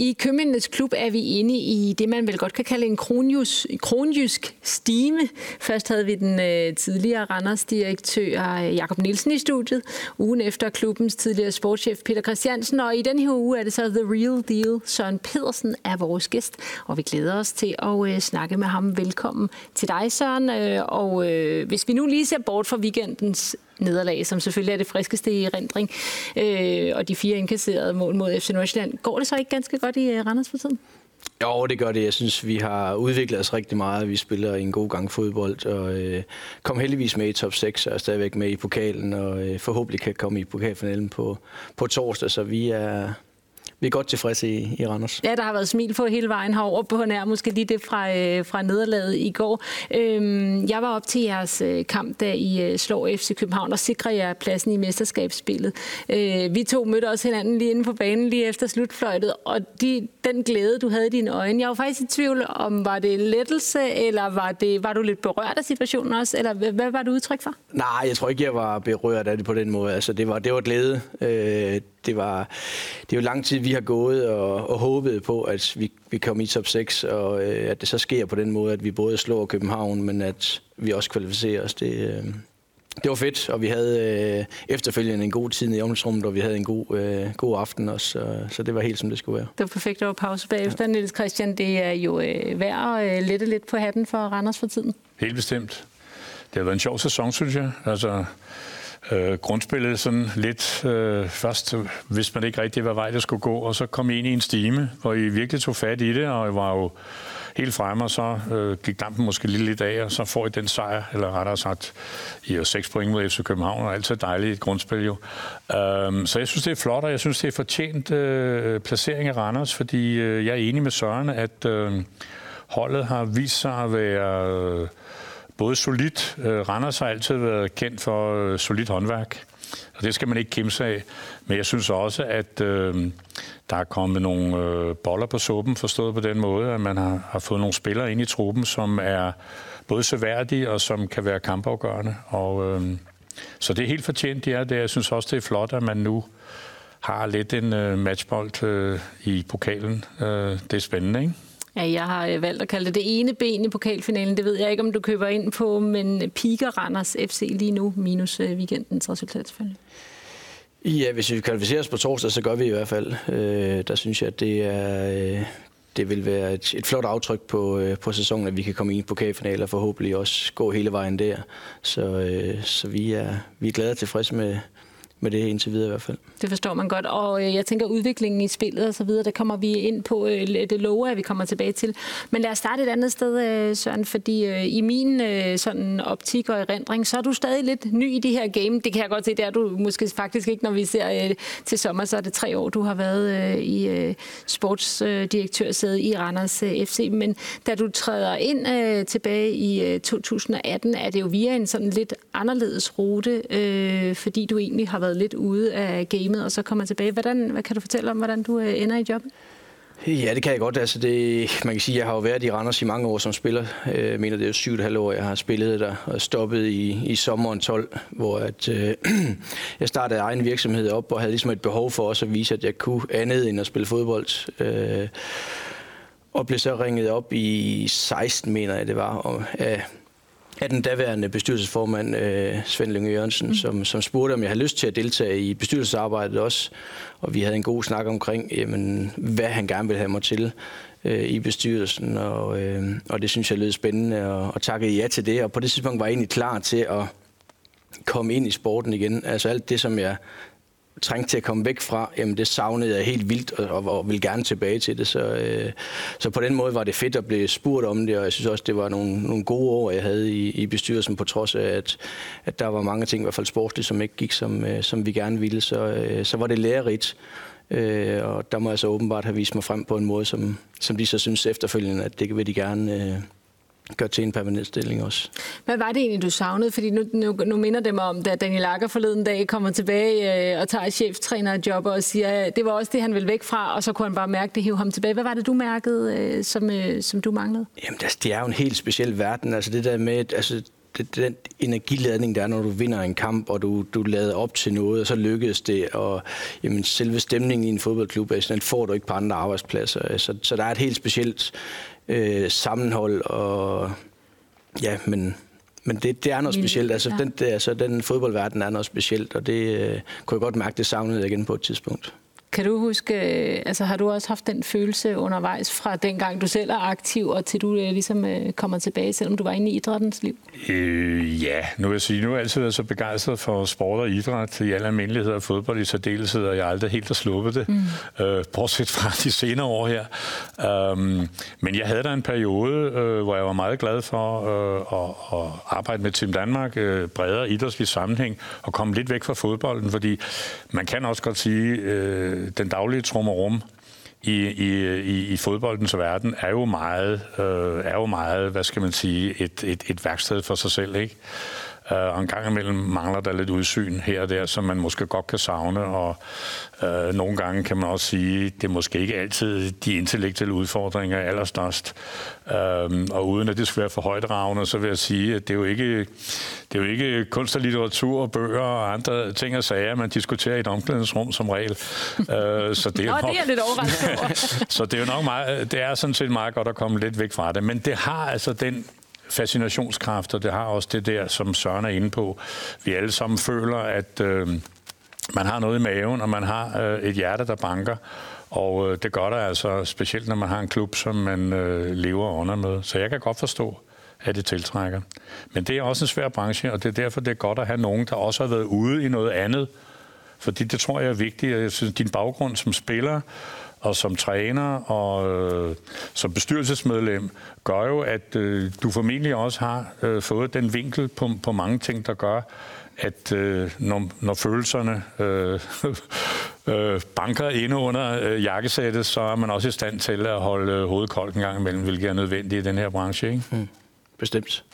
I Købmændenes Klub er vi inde i det, man vel godt kan kalde en kronjus, kronjysk stime. Først havde vi den øh, tidligere Randers-direktør øh, Jakob Nielsen i studiet, ugen efter klubbens tidligere sportschef Peter Christiansen, og i den her uge er det så The Real Deal. Søren Pedersen er vores gæst, og vi glæder os til at øh, snakke med ham. Velkommen til dig, Søren. Øh, og øh, hvis vi nu lige ser bort fra weekendens nederlag, som selvfølgelig er det friskeste i rendring, øh, og de fire indkasserede mål mod FC Nordsjælland. Går det så ikke ganske godt i øh, Randers for tiden? Jo, det gør det. Jeg synes, vi har udviklet os rigtig meget. Vi spiller en god gang fodbold, og øh, kom heldigvis med i top 6, og er stadigvæk med i pokalen, og øh, forhåbentlig kan komme i pokalfinalen på, på torsdag, så vi er, vi er godt tilfredse i, i Randers. Ja, der har været smil på hele vejen herover på nær måske lige det fra, øh, fra nederlaget i går. Øhm, jeg var op til jeres øh, kamp, da I øh, slår FC København og sikrer jer pladsen i mesterskabsspillet. Øh, vi to mødte også hinanden lige inde på banen lige efter slutfløjtet, og de, den glæde, du havde i dine øjne, jeg var faktisk i tvivl om, var det lettelse, eller var, det, var du lidt berørt af situationen også, eller hvad, hvad var du udtryk for? Nej, jeg tror ikke, jeg var berørt af det på den måde. Altså, det var, det var glæde. Øh, det var det er jo lang tid, vi har gået og, og håbet på, at vi, vi kommer i top 6, og øh, at det så sker på den måde, at vi både slår København, men at vi også kvalificerer os. Det, øh, det var fedt, og vi havde øh, efterfølgende en god tid i omklædningsrummet, og vi havde en god, øh, god aften også, så, så det var helt som det skulle være. Det var perfekt over pause bagefter, ja. Niels Christian. Det er jo øh, værd at øh, lette lidt på hatten for Randers for tiden. Helt bestemt. Det har været en sjov sæson, synes jeg. Altså, øh, grundspillet sådan lidt øh, først, hvis man ikke rigtig, hvad vej det skulle gå, og så kom I ind i en stime, hvor I virkelig tog fat i det, og I var jo helt fremme, og så øh, gik dampen måske lidt, lidt af, og så får I den sejr, eller rettere sagt, I har seks point mod FC København, og altid dejligt et grundspil jo. Øhm, så jeg synes, det er flot, og jeg synes, det er fortjent øh, placering af Randers, fordi øh, jeg er enig med Søren, at øh, holdet har vist sig at være... Øh, både solidt. Øh, Randers har altid været kendt for øh, solidt håndværk, og det skal man ikke kæmpe sig af. Men jeg synes også, at øh, der er kommet nogle øh, boller på suppen, forstået på den måde, at man har, har fået nogle spillere ind i truppen, som er både seværdige og som kan være kampafgørende. Og, øh, så det er helt fortjent, de er det. Jeg synes også, det er flot, at man nu har lidt en øh, matchbold øh, i pokalen. Øh, det er spændende, ikke? Ja, jeg har øh, valgt at kalde det det ene ben i pokalfinalen. Det ved jeg ikke, om du køber ind på, men piker Randers FC lige nu, minus øh, weekendens resultat selvfølgelig. Ja, hvis vi kvalificerer os på torsdag, så gør vi i hvert fald. Øh, der synes jeg, at det er... Øh, det vil være et, et flot aftryk på, øh, på sæsonen, at vi kan komme ind i pokalfinalen og forhåbentlig også gå hele vejen der. Så, øh, så vi, er, vi er glade og tilfredse med, med det indtil videre i hvert fald. Det forstår man godt, og øh, jeg tænker udviklingen i spillet og så videre, der kommer vi ind på, øh, det lover at vi kommer tilbage til. Men lad os starte et andet sted, øh, Søren, fordi i min sådan optik og erindring, så er du stadig lidt ny i det her game. Det kan jeg godt se, det er du måske faktisk ikke, når vi ser til sommer, så er det tre år, du har været i sportsdirektørsædet i Randers FC. Men da du træder ind tilbage i 2018, er det jo via en sådan lidt anderledes rute, fordi du egentlig har været været lidt ude af gamet, og så kommer tilbage. Hvordan, hvad kan du fortælle om, hvordan du øh, ender i jobbet? Ja, det kan jeg godt. Altså det, man kan sige, at jeg har jo været i Randers i mange år som spiller. Øh, jeg mener, det er jo syv og halv år, jeg har spillet der og stoppet i, i sommeren 12, hvor at, øh, jeg startede egen virksomhed op og havde ligesom et behov for også at vise, at jeg kunne andet end at spille fodbold. Øh, og blev så ringet op i 16, mener jeg det var, og, af af den daværende bestyrelsesformand øh, Svend Lyngø Jørgensen, mm. som, som spurgte, om jeg havde lyst til at deltage i bestyrelsesarbejdet også. Og vi havde en god snak omkring, jamen, hvad han gerne ville have mig til øh, i bestyrelsen. Og, øh, og det synes jeg lød spændende, og, og takkede ja til det. Og på det tidspunkt var jeg egentlig klar til at komme ind i sporten igen. Altså alt det, som jeg trængte til at komme væk fra, jamen det savnede jeg helt vildt, og, og, og ville gerne tilbage til det. Så, øh, så på den måde var det fedt at blive spurgt om det, og jeg synes også, det var nogle, nogle gode år, jeg havde i, i bestyrelsen, på trods af, at, at der var mange ting, i hvert fald sportsligt, som ikke gik, som, øh, som vi gerne ville. Så, øh, så var det lærerigt, øh, og der må jeg så åbenbart have vist mig frem på en måde, som, som de så synes efterfølgende, at det vil de gerne... Øh, gør til en permanent stilling også. Hvad var det egentlig, du savnede? Fordi nu, nu, nu minder det mig om, da Daniel Akker forleden dag kommer tilbage øh, og tager cheftrænerjob og siger, at det var også det, han ville væk fra, og så kunne han bare mærke det, hive ham tilbage. Hvad var det, du mærkede, øh, som, øh, som du manglede? Jamen, det, det er jo en helt speciel verden. Altså det der med, altså, det, den energiladning, der er, når du vinder en kamp, og du, du lader op til noget, og så lykkedes det, og jamen, selve stemningen i en fodboldklub, altså, den får du ikke på andre arbejdspladser. Så, så der er et helt specielt øh, sammenhold, og ja, men men det, det er noget specielt. Altså, ja. den, altså, den fodboldverden er noget specielt, og det øh, kunne jeg godt mærke, det savnede jeg igen på et tidspunkt. Kan du huske, øh, altså har du også haft den følelse undervejs fra dengang du selv er aktiv, og til du øh, ligesom øh, kommer tilbage, selvom du var inde i idrættens liv? Øh, ja, nu vil jeg sige, nu har jeg altid været så begejstret for sport og idræt i alle almindeligheder og fodbold i særdeleshed, og jeg har aldrig helt har sluppet det, mm. øh, bortset fra de senere år her. Um, men jeg havde da en periode, øh, hvor jeg var meget glad for øh, at, at arbejde med Team Danmark, øh, bredere idrætslig sammenhæng, og komme lidt væk fra fodbolden, fordi man kan også godt sige, øh, den daglige trummerum i, i, i, i fodboldens verden er jo meget, øh, er jo meget, hvad skal man sige, et, et, et værksted for sig selv, ikke? Øh, og en gang imellem mangler der lidt udsyn her og der, som man måske godt kan savne, og øh, nogle gange kan man også sige, det er måske ikke altid de intellektuelle udfordringer er allerstørst. Øh, og uden at det skal være for højt ravne, så vil jeg sige, at det er jo ikke, det er jo ikke kunst og litteratur og bøger og andre ting og sager, man diskuterer i et omklædningsrum som regel. øh, så det er, Nå, nok, det er lidt overraskende Så det er jo nok meget, det er sådan set meget godt at komme lidt væk fra det, men det har altså den fascinationskraft, og det har også det der, som Søren er inde på. Vi alle sammen føler, at øh, man har noget i maven, og man har øh, et hjerte, der banker. Og øh, det gør der altså, specielt når man har en klub, som man øh, lever under med. Så jeg kan godt forstå, at det tiltrækker. Men det er også en svær branche, og det er derfor, det er godt at have nogen, der også har været ude i noget andet. Fordi det tror jeg er vigtigt. Jeg synes, din baggrund som spiller, og som træner og øh, som bestyrelsesmedlem gør jo, at øh, du formentlig også har øh, fået den vinkel på, på mange ting, der gør, at øh, når, når følelserne øh, øh, banker inde under øh, jakkesættet, så er man også i stand til at holde øh, hovedet koldt en gang imellem, hvilket er nødvendigt i den her branche. Ikke? Mm, bestemt.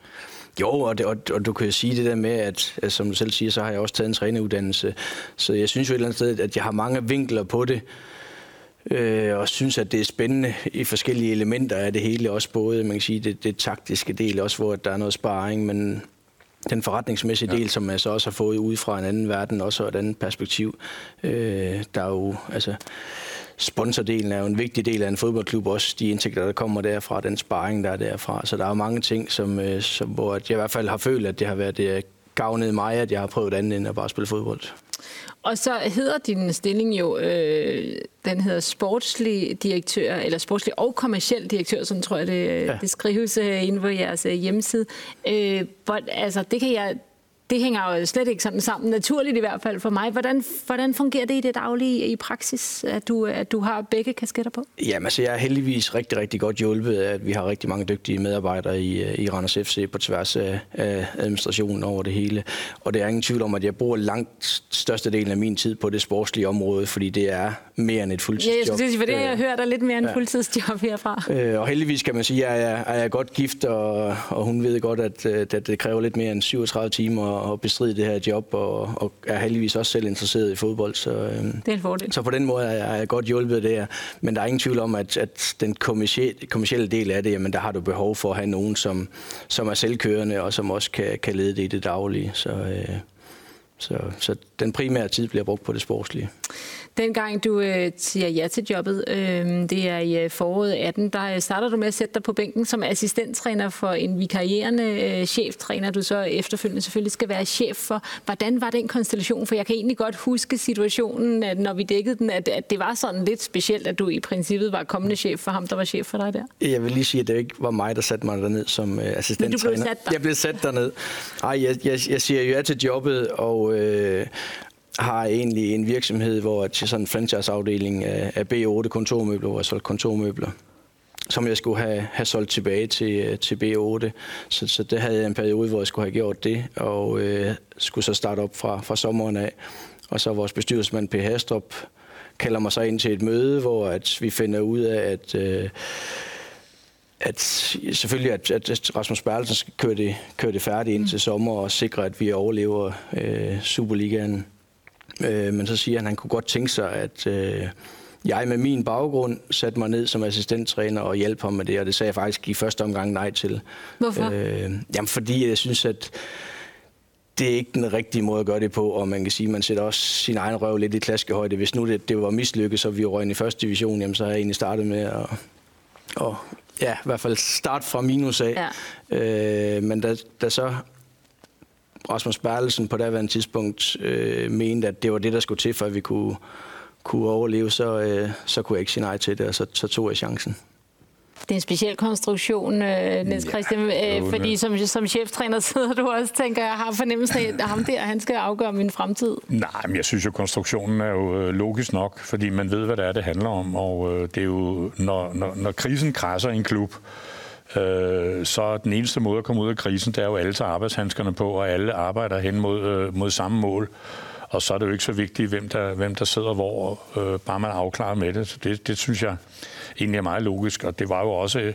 Jo, og, det, og, og du kan jo sige det der med, at, at som du selv siger, så har jeg også taget en træneruddannelse. Så jeg synes jo et eller andet sted, at jeg har mange vinkler på det øh, og synes, at det er spændende i forskellige elementer af det hele, også både man kan sige, det, det taktiske del, også hvor der er noget sparring, men den forretningsmæssige ja. del, som jeg så også har fået ud fra en anden verden, også et andet perspektiv, øh, der er jo, altså, sponsordelen er jo en vigtig del af en fodboldklub, også de indtægter, der kommer derfra, den sparring, der er derfra. Så der er jo mange ting, som, øh, som, hvor jeg i hvert fald har følt, at det har været det gavnet mig, at jeg har prøvet andet end at bare spille fodbold. Og så hedder din stilling jo, øh, den hedder sportslig direktør, eller sportslig og kommersiel direktør, sådan tror jeg, det, ja. det skrives øh, inde på jeres øh, hjemmeside. Øh, hvor, altså, det kan jeg det hænger jo slet ikke sådan sammen, naturligt i hvert fald for mig. Hvordan, hvordan fungerer det i det daglige i praksis, at du, at du har begge kasketter på? Jamen, altså, jeg er heldigvis rigtig, rigtig godt hjulpet, at vi har rigtig mange dygtige medarbejdere i, i Randers FC på tværs af, af administrationen over det hele. Og det er ingen tvivl om, at jeg bruger langt størstedelen af min tid på det sportslige område, fordi det er mere end et fuldtidsjob. Ja, jeg skulle sige, for det jeg hørt er lidt mere end ja. fuldtidsjob herfra. Øh, og heldigvis kan man sige, at jeg er, er jeg godt gift, og, og hun ved godt, at, at det kræver lidt mere end 37 timer at bestride det her job, og, og er heldigvis også selv interesseret i fodbold. Så, øhm, det er en fordel. Så på den måde er jeg godt hjulpet der. Men der er ingen tvivl om, at, at den kommersielle, kommersielle del af det, jamen, der har du behov for at have nogen, som, som er selvkørende, og som også kan, kan lede det i det daglige. Så, øh, så, så den primære tid bliver brugt på det sportslige. Dengang du øh, siger ja til jobbet, øh, det er i øh, foråret 18, der øh, starter du med at sætte dig på bænken som assistenttræner for en vikarierende øh, cheftræner, du så efterfølgende selvfølgelig skal være chef for. Hvordan var den konstellation? For jeg kan egentlig godt huske situationen, at når vi dækkede den, at, at det var sådan lidt specielt, at du i princippet var kommende chef for ham, der var chef for dig der. Jeg vil lige sige, at det ikke var mig, der satte mig derned som øh, assistenttræner. Men du blev sat der. Jeg blev sat derned. Ej, jeg, jeg, jeg siger ja til jobbet, og, øh, har egentlig en virksomhed, hvor til sådan en franchise-afdeling af B8 kontormøbler, hvor jeg solgte kontormøbler som jeg skulle have, have solgt tilbage til, øh, til B8. Så, så det havde jeg en periode, hvor jeg skulle have gjort det, og øh, skulle så starte op fra, fra sommeren af. Og så vores bestyrelsesmand P. Hastrup kalder mig så ind til et møde, hvor at vi finder ud af, at, øh, at selvfølgelig, at, at Rasmus Berlsen skal køre det, køre det færdigt ind til sommer og sikre, at vi overlever øh, Superligaen. Øh, men så siger han, at han kunne godt tænke sig, at, øh, jeg med min baggrund satte mig ned som assistenttræner og hjalp ham med det, og det sagde jeg faktisk i første omgang nej til. Hvorfor? Øh, jamen, fordi jeg synes, at det er ikke den rigtige måde at gøre det på, og man kan sige, at man sætter også sin egen røv lidt i klaskehøjde. Hvis nu det, det var mislykket, så vi røg i første division, jamen, så har jeg egentlig startet med at, og, ja, i hvert fald start fra minus af. Ja. Øh, men da, da så Rasmus Bertelsen på daværende tidspunkt øh, mente, at det var det, der skulle til, for at vi kunne, kunne overleve, så, øh, så kunne jeg ikke sige nej til det, og så, så tog jeg chancen. Det er en speciel konstruktion, øh, Niels Christian, ja, øh, fordi som, som cheftræner sidder du også tænker, jeg har fornemmelsen af, at ham der, han skal afgøre min fremtid. Nej, men jeg synes jo, konstruktionen er jo øh, logisk nok, fordi man ved, hvad det er, det handler om, og øh, det er jo, når, når, når krisen krasser i en klub, øh, øh, så den eneste måde at komme ud af krisen, det er jo alle tager arbejdshandskerne på, og alle arbejder hen mod, øh, mod samme mål. Og så er det jo ikke så vigtigt, hvem der, hvem der sidder hvor, øh, bare man afklarer med det. Så det, det synes jeg egentlig er meget logisk. Og det var jo også øh,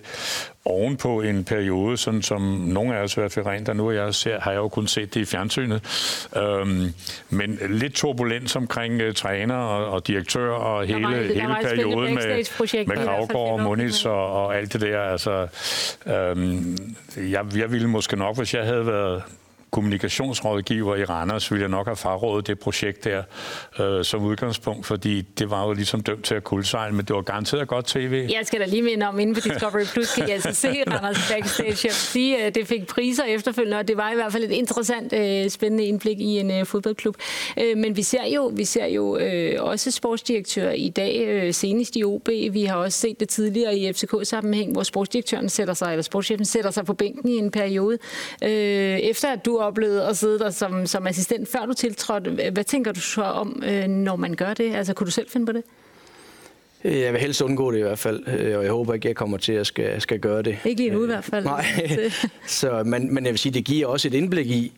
ovenpå en periode, sådan som nogle af os i hvert fald rent, der nu jeg ser, har jeg jo kun set det i fjernsynet. Øhm, men lidt turbulens omkring uh, træner og, og direktør og hele, var, hele perioden med, med Gravgaard og Munitz og, og alt det der. Altså, øhm, jeg, jeg ville måske nok, hvis jeg havde været kommunikationsrådgiver i Randers, ville jeg nok have frarådet det projekt der øh, som udgangspunkt, fordi det var jo ligesom dømt til at kuldsejle, men det var garanteret godt tv. Jeg skal da lige minde om, inden på Discovery Plus kan jeg altså se Randers backstage. Jeg sige, at det fik priser efterfølgende, og det var i hvert fald et interessant, øh, spændende indblik i en øh, fodboldklub. Øh, men vi ser jo, vi ser jo øh, også sportsdirektører i dag, øh, senest i OB. Vi har også set det tidligere i FCK-sammenhæng, hvor sportsdirektøren sætter sig, eller sportschefen sætter sig på bænken i en periode. Øh, efter at du oplevet at sidde der som, som assistent, før du tiltrådte. Hvad tænker du så om, øh, når man gør det? Altså, kunne du selv finde på det? Øh, jeg vil helst undgå det i hvert fald, øh, og jeg håber ikke, jeg kommer til at skal, skal gøre det. Ikke lige nu i hvert fald. Nej, så, men, men jeg vil sige, det giver også et indblik i,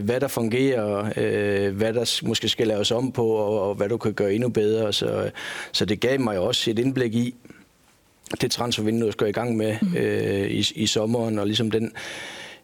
hvad der fungerer, hvad der måske skal laves om på, og, hvad du kan gøre endnu bedre. Så, så det gav mig også et indblik i det transfervindue, jeg skal i gang med mm. i, i sommeren, og ligesom den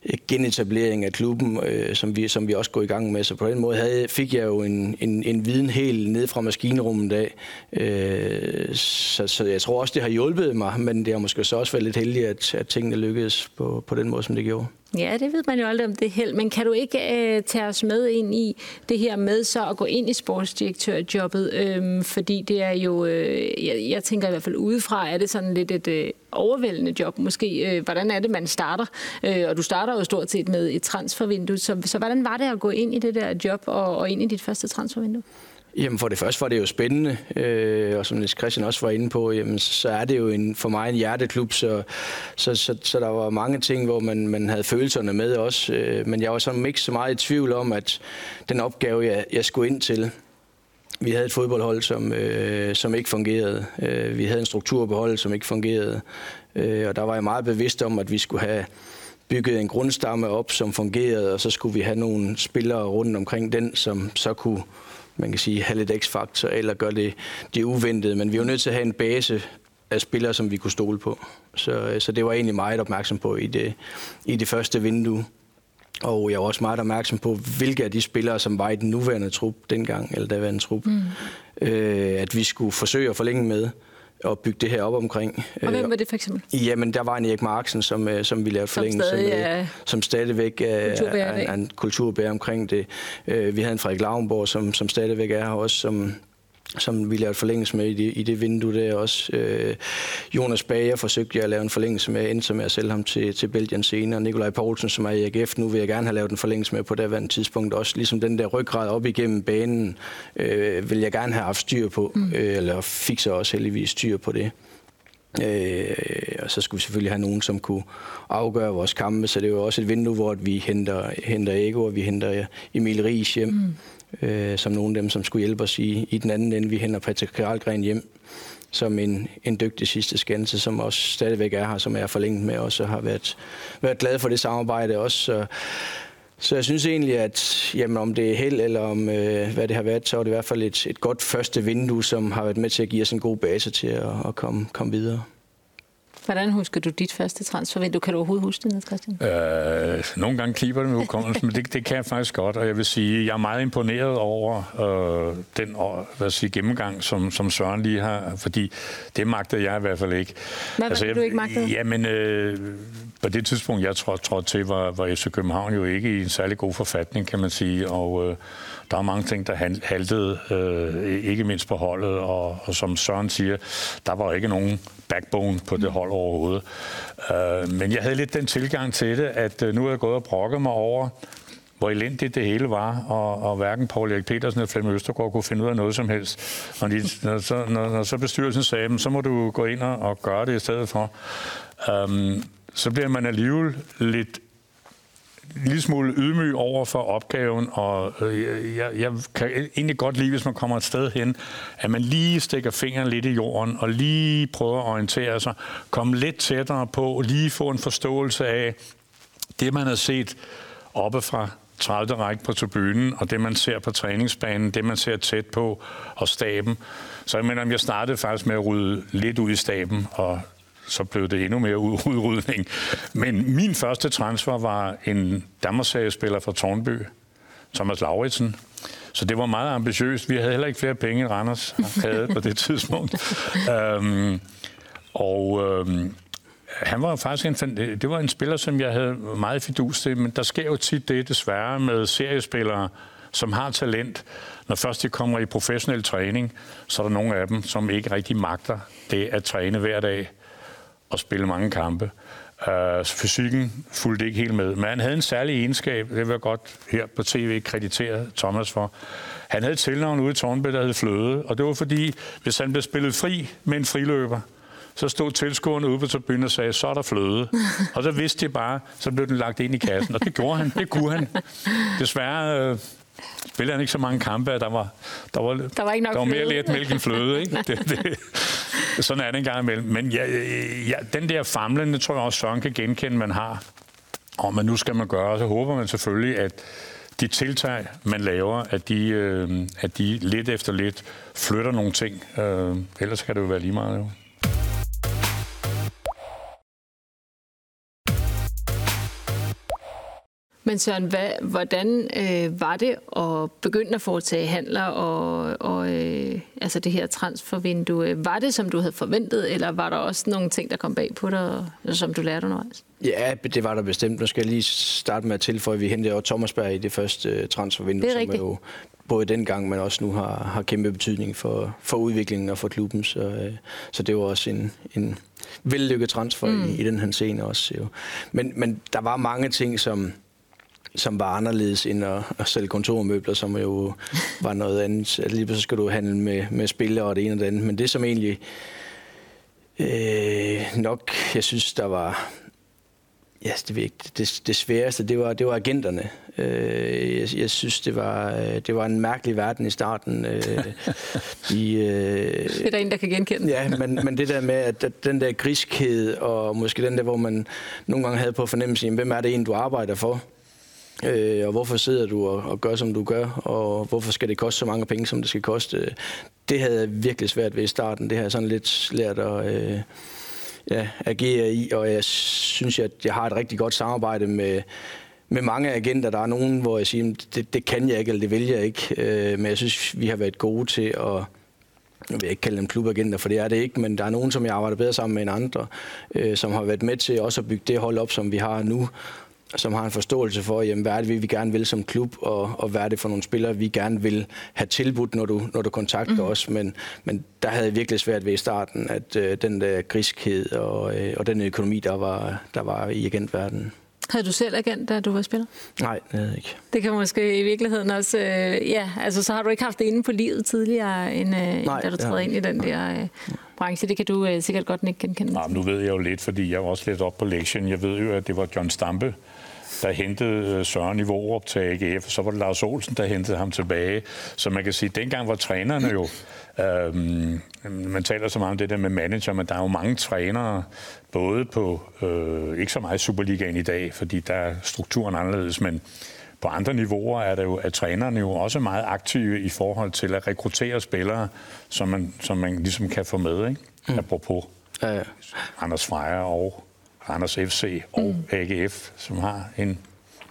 Øh, genetablering af klubben, øh, som, vi, som vi også går i gang med. Så på den måde havde, fik jeg jo en, en, en viden helt ned fra maskinrummet af. Øh, så, så jeg tror også, det har hjulpet mig, men det har måske så også været lidt heldigt, at, at tingene lykkedes på, på den måde, som det gjorde. Ja, det ved man jo aldrig om det held, men kan du ikke øh, tage os med ind i det her med så at gå ind i sportsdirektørjobbet? Øhm, fordi det er jo, øh, jeg, jeg tænker i hvert fald udefra, er det sådan lidt et øh, overvældende job måske. Øh, hvordan er det, man starter? Øh, og du starter jo stort set med et transfervindue, så, så hvordan var det at gå ind i det der job og, og ind i dit første transfervindue? Jamen for det første var det jo spændende, øh, og som Niels Christian også var inde på, jamen, så er det jo en, for mig en hjerteklub, så, så, så, så der var mange ting, hvor man, man havde følelserne med også, øh, men jeg var sådan ikke så meget i tvivl om, at den opgave, jeg, jeg skulle ind til, vi havde et fodboldhold, som, øh, som ikke fungerede. Øh, vi havde en strukturbehold, som ikke fungerede. Øh, og der var jeg meget bevidst om, at vi skulle have bygget en grundstamme op, som fungerede, og så skulle vi have nogle spillere rundt omkring den, som så kunne man kan sige, have lidt x-faktor, eller gøre det, det uventede. Men vi er jo nødt til at have en base af spillere, som vi kunne stole på. Så, så det var egentlig meget opmærksom på i det, i det første vindue. Og jeg var også meget opmærksom på, hvilke af de spillere, som var i den nuværende trup dengang, eller daværende trup, mm. øh, at vi skulle forsøge at forlænge med at bygge det her op omkring. Og hvem øh, var det for eksempel? Jamen, der var en Erik Marksen, som, øh, som vi lavede forlængelse med, er som stadigvæk er, er en kulturbærer omkring det. Øh, vi havde en Frederik Lavnborg, som, som stadigvæk er her også, som, som vi lavede forlængelse med i det, i det vindue der også. Øh, Jonas Bager forsøgte jeg at lave en forlængelse med, endte med at sælge ham til, til Belgien senere. Nikolaj Poulsen, som er i AGF, nu vil jeg gerne have lavet en forlængelse med på det tidspunkt. Også ligesom den der ryggrad op igennem banen, øh, vil jeg gerne have haft styr på, mm. øh, eller fik så også heldigvis styr på det. Øh, og så skulle vi selvfølgelig have nogen, som kunne afgøre vores kampe, så det er jo også et vindue, hvor vi henter, henter Ego, og vi henter Emil Ries hjem. Mm øh, som nogle af dem, som skulle hjælpe os i, i den anden ende. Vi henter Patrick Karlgren hjem som en, en dygtig sidste skænse, som også stadigvæk er her, som er forlænget med os og har været, været glad for det samarbejde også. Så, så jeg synes egentlig, at jamen, om det er held eller om øh, hvad det har været, så er det i hvert fald et, et godt første vindue, som har været med til at give os en god base til at, at komme, komme videre. Hvordan husker du dit første transfervindue? Kan du overhovedet huske det, Christian? Øh, nogle gange kliber det med hukommelsen, men det, det kan jeg faktisk godt. Og jeg vil sige, jeg er meget imponeret over øh, den hvad sige, gennemgang, som, som Søren lige har, fordi det magtede jeg i hvert fald ikke. Hvad altså, jeg, du ikke magtede? Jamen, øh, på det tidspunkt, jeg trådte tråd til, var, var FC København jo ikke i en særlig god forfatning, kan man sige. Og øh, der var mange ting, der haltede, øh, ikke mindst på holdet. Og, og som Søren siger, der var ikke nogen backbone på det hold overhovedet. Øh, men jeg havde lidt den tilgang til det, at øh, nu er jeg gået og brokket mig over, hvor elendigt det hele var, og, og hverken Paul Erik Petersen eller Flemming Østergaard kunne finde ud af noget som helst. Og de, når, så, når, når så bestyrelsen sagde, så må du gå ind og gøre det i stedet for. øhm, så bliver man alligevel lidt lille smule ydmyg over for opgaven, og øh, jeg, jeg kan egentlig godt lide, hvis man kommer et sted hen, at man lige stikker fingeren lidt i jorden, og lige prøver at orientere sig, komme lidt tættere på, lige få en forståelse af det, man har set oppe fra 30. række på tribunen, og det, man ser på træningsbanen, det, man ser tæt på, og staben. Så jeg mener, jeg startede faktisk med at rydde lidt ud i staben, og så blev det endnu mere udrydning. Men min første transfer var en Danmarksseriespiller fra Tornby, Thomas Lauritsen. Så det var meget ambitiøst. Vi havde heller ikke flere penge, end Randers havde på det tidspunkt. øhm, og øhm, han var faktisk en, det var en spiller, som jeg havde meget fidus til, men der sker jo tit det desværre med seriespillere, som har talent. Når først de kommer i professionel træning, så er der nogle af dem, som ikke rigtig magter det at træne hver dag og spille mange kampe. Uh, fysikken fulgte ikke helt med. Men han havde en særlig egenskab, det vil jeg godt her på tv kreditere Thomas for. Han havde tilnavn ude i Tornby, der hed Fløde, og det var fordi, hvis han blev spillet fri med en friløber, så stod tilskuerne ude på tribunen og sagde, så er der fløde. og så vidste de bare, så blev den lagt ind i kassen. Og det gjorde han, det kunne han. Desværre øh, spillede han ikke så mange kampe, at der var, der var, der var, ikke nok der var mere let mælk end fløde. Ikke? Det, det, sådan er det en gang imellem. Men ja, ja, den der famlende, tror jeg også, Søren kan genkende, man har. Og man nu skal man gøre, så håber man selvfølgelig, at de tiltag, man laver, at de, øh, at de lidt efter lidt flytter nogle ting. Øh, ellers kan det jo være lige meget. Jo. Men Søren, hvad, hvordan øh, var det at begynde at foretage handler og, og øh, altså det her transfervindue? Var det, som du havde forventet, eller var der også nogle ting, der kom bag på dig, som du lærte undervejs? Ja, det var der bestemt. Nu skal jeg lige starte med at tilføje, at vi hentede jo Thomasberg i det første øh, transfervindue, det er som er jo både dengang, men også nu har, har kæmpe betydning for, for udviklingen og for klubben. Så, øh, så det var også en, en vellykket transfer mm. i, i den her scene også. Jo. Men, men der var mange ting, som som var anderledes end at, at sælge kontormøbler, som jo var noget andet. Altså, lige så skal du handle med, med spillere og det ene og det andet. Men det som egentlig øh, nok, jeg synes, der var ja, det, det, det sværeste, det var, det var agenterne. Øh, jeg, jeg synes, det var, det var en mærkelig verden i starten. Øh, de, øh, det er der en, der kan genkende. Ja, men, men det der med, at, at den der griskhed, og måske den der, hvor man nogle gange havde på fornemmelsen, hvem er det en, du arbejder for? Øh, og hvorfor sidder du og, og gør, som du gør, og hvorfor skal det koste så mange penge, som det skal koste? Det havde jeg virkelig svært ved i starten. Det har jeg sådan lidt lært at øh, ja, agere i, og jeg synes, at jeg har et rigtig godt samarbejde med, med mange agenter. Der er nogen, hvor jeg siger, det, det kan jeg ikke, eller det vil jeg ikke. Øh, men jeg synes, vi har været gode til at nu vil jeg ikke kalde dem klubagenter, for det er det ikke, men der er nogen, som jeg arbejder bedre sammen med end andre, øh, som har været med til også at bygge det hold op, som vi har nu, som har en forståelse for, jamen, hvad er det, vi gerne vil som klub, og, og hvad er det for nogle spillere, vi gerne vil have tilbudt, når du, når du kontakter mm. os. Men, men der havde jeg virkelig svært ved i starten, at øh, den der griskhed og, øh, og den økonomi, der var, der var i agentverdenen. Havde du selv agent, da du var spiller? Nej, det havde jeg ikke. Det kan måske i virkeligheden også... Øh, ja, altså så har du ikke haft det inde på livet tidligere, end, øh, Nej, da du træder ind i den der øh, branche. Det kan du øh, sikkert godt ikke genkende. Nej, nu ved jeg jo lidt, fordi jeg var også lidt op på lektien. Jeg ved jo, at det var John Stampe, der hentede øh, Søren i Vorup til AGF, og så var det Lars Olsen, der hentede ham tilbage. Så man kan sige, at dengang var trænerne jo... Øhm, man taler så meget om det der med manager, men der er jo mange trænere, både på, øh, ikke så meget Superligaen i dag, fordi der er strukturen anderledes, men på andre niveauer er, det jo, at trænerne jo også meget aktive i forhold til at rekruttere spillere, som man, som man ligesom kan få med, ikke? Mm. apropos Ja, ja. Anders Freja og Anders FC og mm. AGF, som har en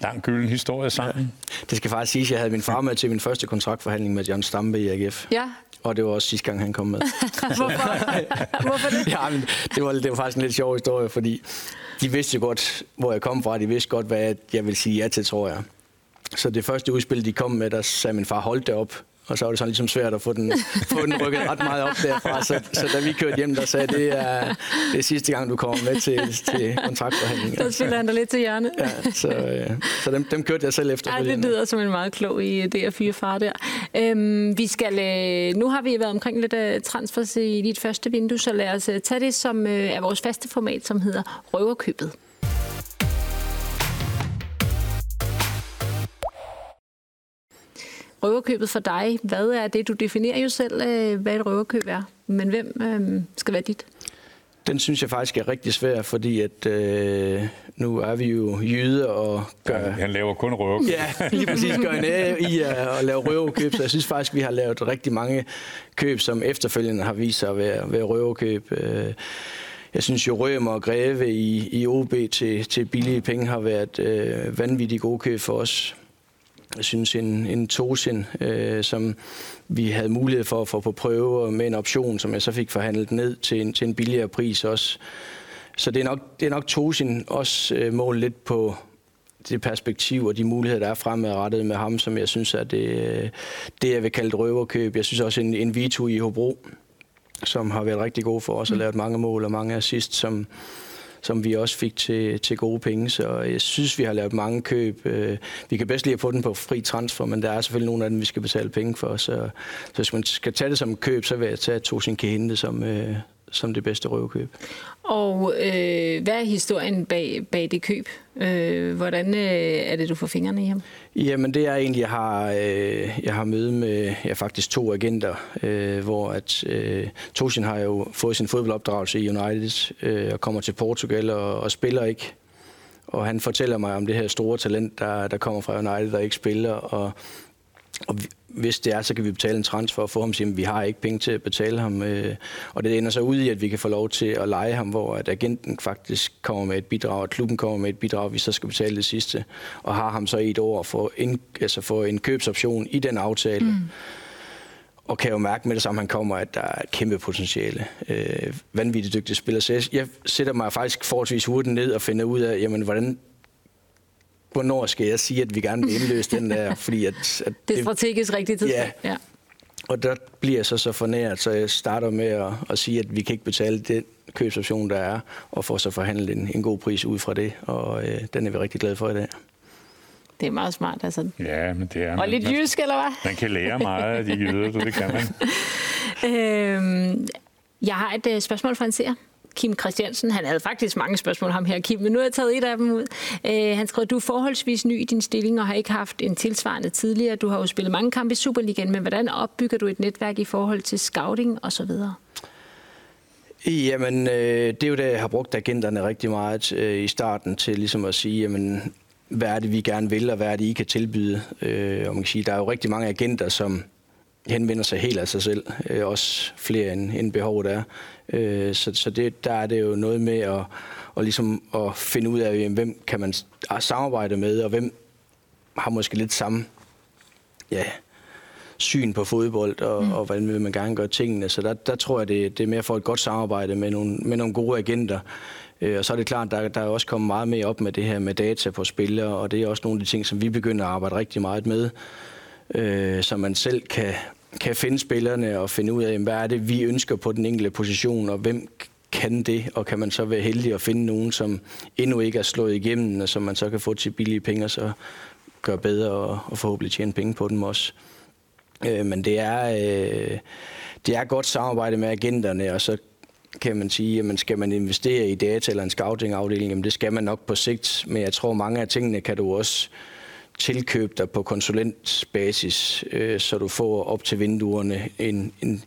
lang gylden historie sammen. Ja. Det skal faktisk sige, at jeg havde min far med til min første kontraktforhandling med John Stampe i AGF. Ja. Og det var også sidste gang, han kom med. Hvorfor? Hvorfor det? Ja, men det, var, det var faktisk en lidt sjov historie, fordi de vidste godt, hvor jeg kom fra. De vidste godt, hvad jeg vil sige ja til, tror jeg. Så det første udspil, de kom med, der sagde min far, hold det op. Og så var det sådan ligesom svært at få den, få den rykket ret meget op derfra. Så, så da vi kørte hjem, der sagde det er, det er sidste gang, du kommer med til, til kontraktforhandlinger. Der spiller han da lidt til hjerne. Ja, så, øh, så dem, dem kørte jeg selv efter. Ja, det lyder som en meget klog i DR4 far der. Øhm, vi skal, øh, nu har vi været omkring lidt uh, transfers i dit første vindue, så lad os tage det som er vores faste format, som hedder Røverkøbet. Røverkøbet for dig? Hvad er det? Du definerer jo selv, øh, hvad et røverkøb er. Men hvem øh, skal være dit? Den synes jeg faktisk er rigtig svær, fordi at øh, nu er vi jo jyder og gør... Ja, han laver kun røverkøb. Ja, lige præcis gør en ære i at, at lave røverkøb, så jeg synes faktisk, vi har lavet rigtig mange køb, som efterfølgende har vist sig at være, være røverkøb. Øh, jeg synes jo Rømer og Greve i, i OB til, til billige penge har været øh, vanvittigt gode køb for os jeg synes, en, en Tosin, øh, som vi havde mulighed for at få på prøve med en option, som jeg så fik forhandlet ned til en, til en billigere pris også. Så det er nok, det er nok Tosin også øh, mål lidt på det perspektiv og de muligheder, der er fremadrettet med ham, som jeg synes er det, øh, det jeg vil kalde et røverkøb. Jeg synes også en, en Vito i Hobro, som har været rigtig god for os og mm. lavet mange mål og mange assist, som, som vi også fik til, til gode penge. Så jeg synes, vi har lavet mange køb. Øh, vi kan bedst lige at få den på fri transfer, men der er selvfølgelig nogle af dem, vi skal betale penge for. Så, så hvis man skal tage det som køb, så vil jeg tage Tosin Kehinde som, øh, som det bedste røvkøb. Og øh, hvad er historien bag, bag det køb? Øh, hvordan øh, er det, du får fingrene i ham? Jamen det er egentlig, jeg har, øh, jeg har møde med ja, faktisk to agenter, øh, hvor at øh, Tosin har jo fået sin fodboldopdragelse i United øh, og kommer til Portugal og, og spiller ikke. Og han fortæller mig om det her store talent, der, der kommer fra United, der ikke spiller. Og, og hvis det er, så kan vi betale en transfer og få ham, siger, vi har ikke penge til at betale ham. Øh, og det ender så ud i, at vi kan få lov til at lege ham, hvor at agenten faktisk kommer med et bidrag, og klubben kommer med et bidrag, vi så skal betale det sidste, og har ham så i et år for en, altså for en købsoption i den aftale. Mm. Og kan jo mærke med det samme, han kommer, at der er et kæmpe potentiale. Øh, vanvittigt dygtig spiller. Så jeg, jeg sætter mig faktisk forholdsvis hurtigt ned og finder ud af, jamen, hvordan hvornår skal jeg sige, at vi gerne vil indløse den der? Fordi at, at det er strategisk rigtigt tidspunkt. Ja. ja. Og der bliver jeg så så fornæret, så jeg starter med at, at sige, at vi kan ikke betale den købsoption, der er, og får så forhandlet en, en god pris ud fra det, og øh, den er vi rigtig glade for i dag. Det er meget smart, altså. Ja, men det er... Og man, lidt jysk, eller hvad? Man kan lære meget af de jyder, du, det kan man. øhm, jeg har et uh, spørgsmål fra en seer. Kim Christiansen. Han havde faktisk mange spørgsmål, ham her, Kim, men nu har jeg taget et af dem ud. Øh, han skrev, du er forholdsvis ny i din stilling og har ikke haft en tilsvarende tidligere. Du har jo spillet mange kampe i Superligaen, men hvordan opbygger du et netværk i forhold til scouting osv.? Jamen, øh, det er jo det, jeg har brugt agenterne rigtig meget øh, i starten til ligesom at sige, jamen, hvad er det, vi gerne vil, og hvad er det, I kan tilbyde. Øh, og man kan sige, der er jo rigtig mange agenter, som henvender sig helt af sig selv, øh, også flere end, end behovet er. Øh, så så det, der er det jo noget med at, og ligesom at finde ud af, hvem kan man samarbejde med, og hvem har måske lidt samme ja, syn på fodbold, og, mm. og hvordan vil man gerne gøre tingene. Så der, der tror jeg, det, det er mere for et godt samarbejde med nogle, med nogle gode agenter. Øh, og så er det klart, der, der er også kommet meget mere op med det her med data på spillere, og det er også nogle af de ting, som vi begynder at arbejde rigtig meget med, øh, så man selv kan kan finde spillerne og finde ud af, hvad er det, vi ønsker på den enkelte position, og hvem kan det, og kan man så være heldig at finde nogen, som endnu ikke er slået igennem, og som man så kan få til billige penge, og så gøre bedre og, og forhåbentlig tjene penge på dem også. Øh, men det er, øh, det er godt samarbejde med agenterne, og så kan man sige, jamen skal man investere i data eller en scouting-afdeling, jamen det skal man nok på sigt, men jeg tror mange af tingene kan du også øh, tilkøb dig på konsulentbasis, øh, så du får op til vinduerne en, en,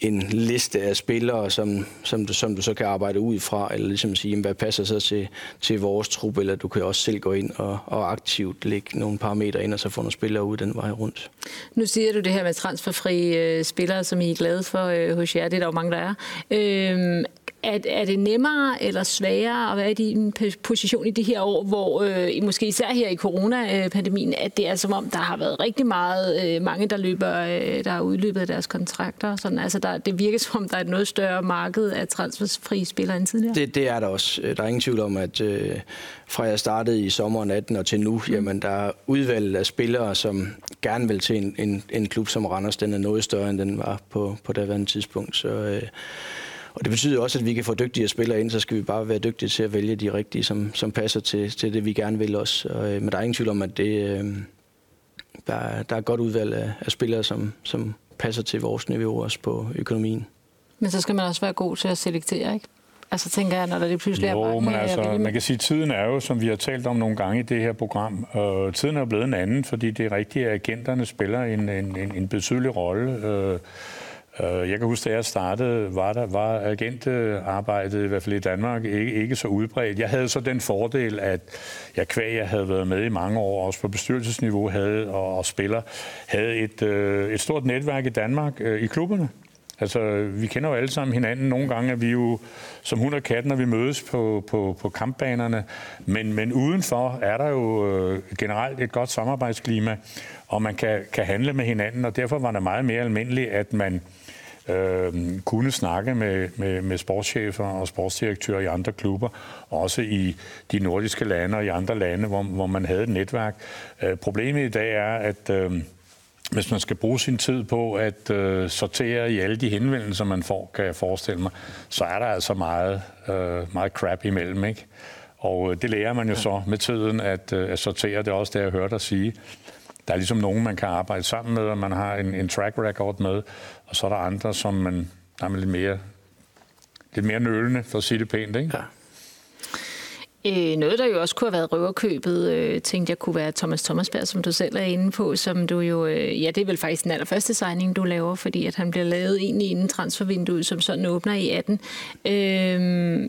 en liste af spillere, som, som, du, som du så kan arbejde ud fra, eller ligesom sige, hvad passer så til, til vores trup, eller du kan også selv gå ind og, og aktivt lægge nogle parametre ind, og så få nogle spillere ud den vej rundt. Nu siger du det her med transferfri øh, spillere, som I er glade for øh, hos jer, det er der jo mange, der er. Øh, er, er det nemmere eller sværere at være i din position i de her år, hvor øh, måske især her i coronapandemien, at det er som om, der har været rigtig meget, øh, mange, der løber, øh, der har udløbet deres kontrakter. Sådan, altså der, det virker som om, der er et noget større marked af transferfri spillere end tidligere. Det, det er der også. Der er ingen tvivl om, at øh, fra jeg startede i sommeren 18 og til nu, mm. jamen der er udvalget af spillere, som gerne vil til en, en, en klub som Randers. Den er noget større, end den var på, på daværende tidspunkt. Så, øh, og det betyder også, at vi kan få dygtige spillere ind, så skal vi bare være dygtige til at vælge de rigtige, som, som passer til, til det, vi gerne vil også. Og, øh, men der er ingen tvivl om, at det, øh, der, er, der er et godt udvalg af, af spillere, som, som passer til vores niveau også på økonomien. Men så skal man også være god til at selektere, ikke? Altså tænker jeg, når der det pludselig jo, er mange... men altså, man kan sige, at tiden er jo, som vi har talt om nogle gange i det her program, og tiden er blevet en anden, fordi det er rigtigt, at agenterne spiller en, en, en, en betydelig rolle. Øh, Øh, Øh, jeg kan huske, da jeg startede, var, der, var agentarbejdet, i hvert fald i Danmark, ikke, ikke så udbredt. Jeg havde så den fordel, at jeg kvæg, jeg havde været med i mange år, også på bestyrelsesniveau, havde, og, og spiller, havde et, øh, et stort netværk i Danmark øh, i klubberne. Altså, vi kender jo alle sammen hinanden. Nogle gange er vi jo som hund og kat, når vi mødes på, på, på kampbanerne. Men, men udenfor er der jo øh, generelt et godt samarbejdsklima, og man kan, kan handle med hinanden, og derfor var det meget mere almindeligt, at man øh, kunne snakke med, med, med sportschefer og sportsdirektører i andre klubber, også i de nordiske lande og i andre lande, hvor, hvor man havde et netværk. Øh, problemet i dag er, at øh, hvis man skal bruge sin tid på at øh, sortere i alle de henvendelser, man får, kan jeg forestille mig, så er der altså meget, øh, meget crap imellem, ikke? Og øh, det lærer man jo så med tiden at, øh, at sortere. Det er også det, jeg hørte dig sige. Der er ligesom nogen, man kan arbejde sammen med, og man har en, en track record med, og så er der andre, som man der er lidt mere, lidt mere nølende, for at sige det pænt, ikke? Ja. Øh, noget, der jo også kunne have været røverkøbet, øh, tænkte jeg kunne være Thomas Thomasberg, som du selv er inde på, som du jo, øh, ja, det er vel faktisk den allerførste signing, du laver, fordi at han bliver lavet egentlig inden transfervinduet, som sådan åbner i 18. Øh,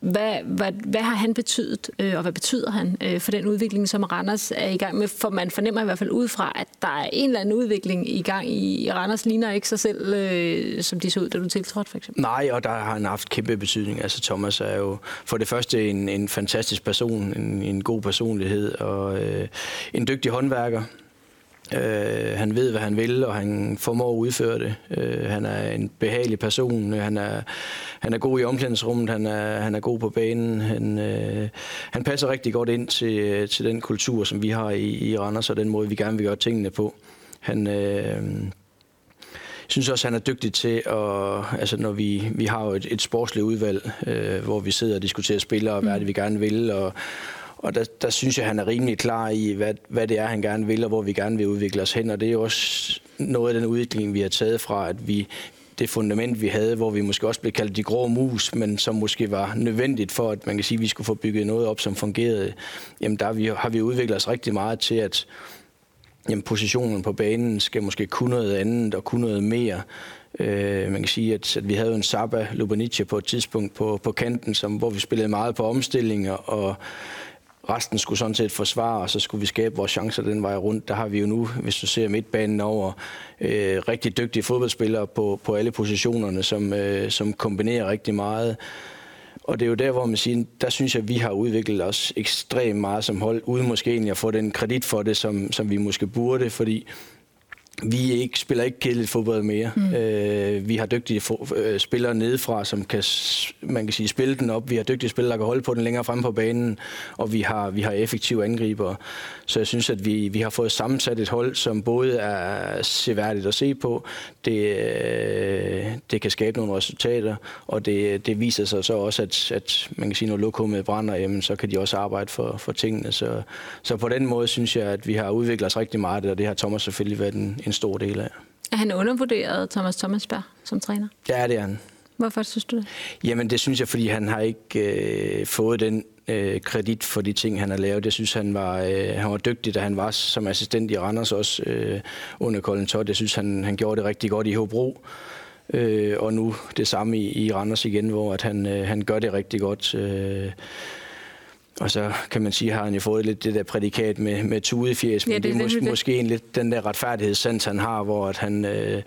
hvad, hvad, hvad har han betydet, øh, og hvad betyder han øh, for den udvikling, som Randers er i gang med? For man fornemmer i hvert fald udefra, at der er en eller anden udvikling i gang i Randers, ligner ikke sig selv, øh, som de så ud, da du tiltrådte, for eksempel. Nej, og der har han haft kæmpe betydning. Altså Thomas er jo for det første en, en fantastisk person, en, en god personlighed og øh, en dygtig håndværker. Øh, han ved, hvad han vil, og han formår at udføre det. Øh, han er en behagelig person. Han er, han er god i omklædningsrummet. Han er, han er god på banen. Han, øh, han passer rigtig godt ind til, til den kultur, som vi har i, i Randers, og den måde, vi gerne vil gøre tingene på. Han... Øh, jeg synes også, han er dygtig til at, altså når vi, vi har jo et, et sportsligt udvalg, øh, hvor vi sidder og diskuterer spillere, og hvad er det, vi gerne vil, og, og der, der synes jeg, han er rimelig klar i, hvad, hvad det er, han gerne vil, og hvor vi gerne vil udvikle os hen. Og det er jo også noget af den udvikling, vi har taget fra, at vi, det fundament, vi havde, hvor vi måske også blev kaldt de grå mus, men som måske var nødvendigt for, at man kan sige, at vi skulle få bygget noget op, som fungerede. Jamen der har vi, har vi udviklet os rigtig meget til, at jamen, positionen på banen skal måske kunne noget andet og kunne noget mere. Øh, man kan sige, at, at vi havde en Saba Lubanice på et tidspunkt på, på kanten, som, hvor vi spillede meget på omstillinger, og resten skulle sådan set forsvare, og så skulle vi skabe vores chancer den vej rundt. Der har vi jo nu, hvis du ser midtbanen over, øh, rigtig dygtige fodboldspillere på, på alle positionerne, som, øh, som kombinerer rigtig meget. Og det er jo der, hvor man siger, der synes jeg, at vi har udviklet os ekstremt meget som hold, uden måske egentlig at få den kredit for det, som, som vi måske burde, fordi vi ikke, spiller ikke kedeligt fodbold mere. Mm. Øh, vi har dygtige for, øh, spillere nedefra, som kan, man kan sige, spille den op. Vi har dygtige spillere, der kan holde på den længere frem på banen, og vi har, vi har effektive angriber. Så jeg synes, at vi, vi har fået sammensat et hold, som både er seværdigt at se på, det, øh, det kan skabe nogle resultater, og det, det viser sig så også, at, at man kan sige, når lokummet brænder, jamen, så kan de også arbejde for, for tingene. Så, så på den måde synes jeg, at vi har udviklet os rigtig meget, og det har Thomas selvfølgelig været en, en stor del af. Er han undervurderet, Thomas Thomasberg, som træner? Ja, det er han. Hvorfor synes du det? Jamen, det synes jeg, fordi han har ikke øh, fået den øh, kredit for de ting, han har lavet. Jeg synes, han var, øh, han var dygtig, da han var som assistent i Randers også øh, under Colin Todd. Jeg synes, han, han gjorde det rigtig godt i Hobro. Øh, og nu det samme i, i Randers igen, hvor at han, øh, han gør det rigtig godt. Øh, og så kan man sige, har han jo fået lidt det der prædikat med, med tudefjes, men ja, det, det er måske, måske en lidt den der retfærdighedssans, han har, hvor at han, øh,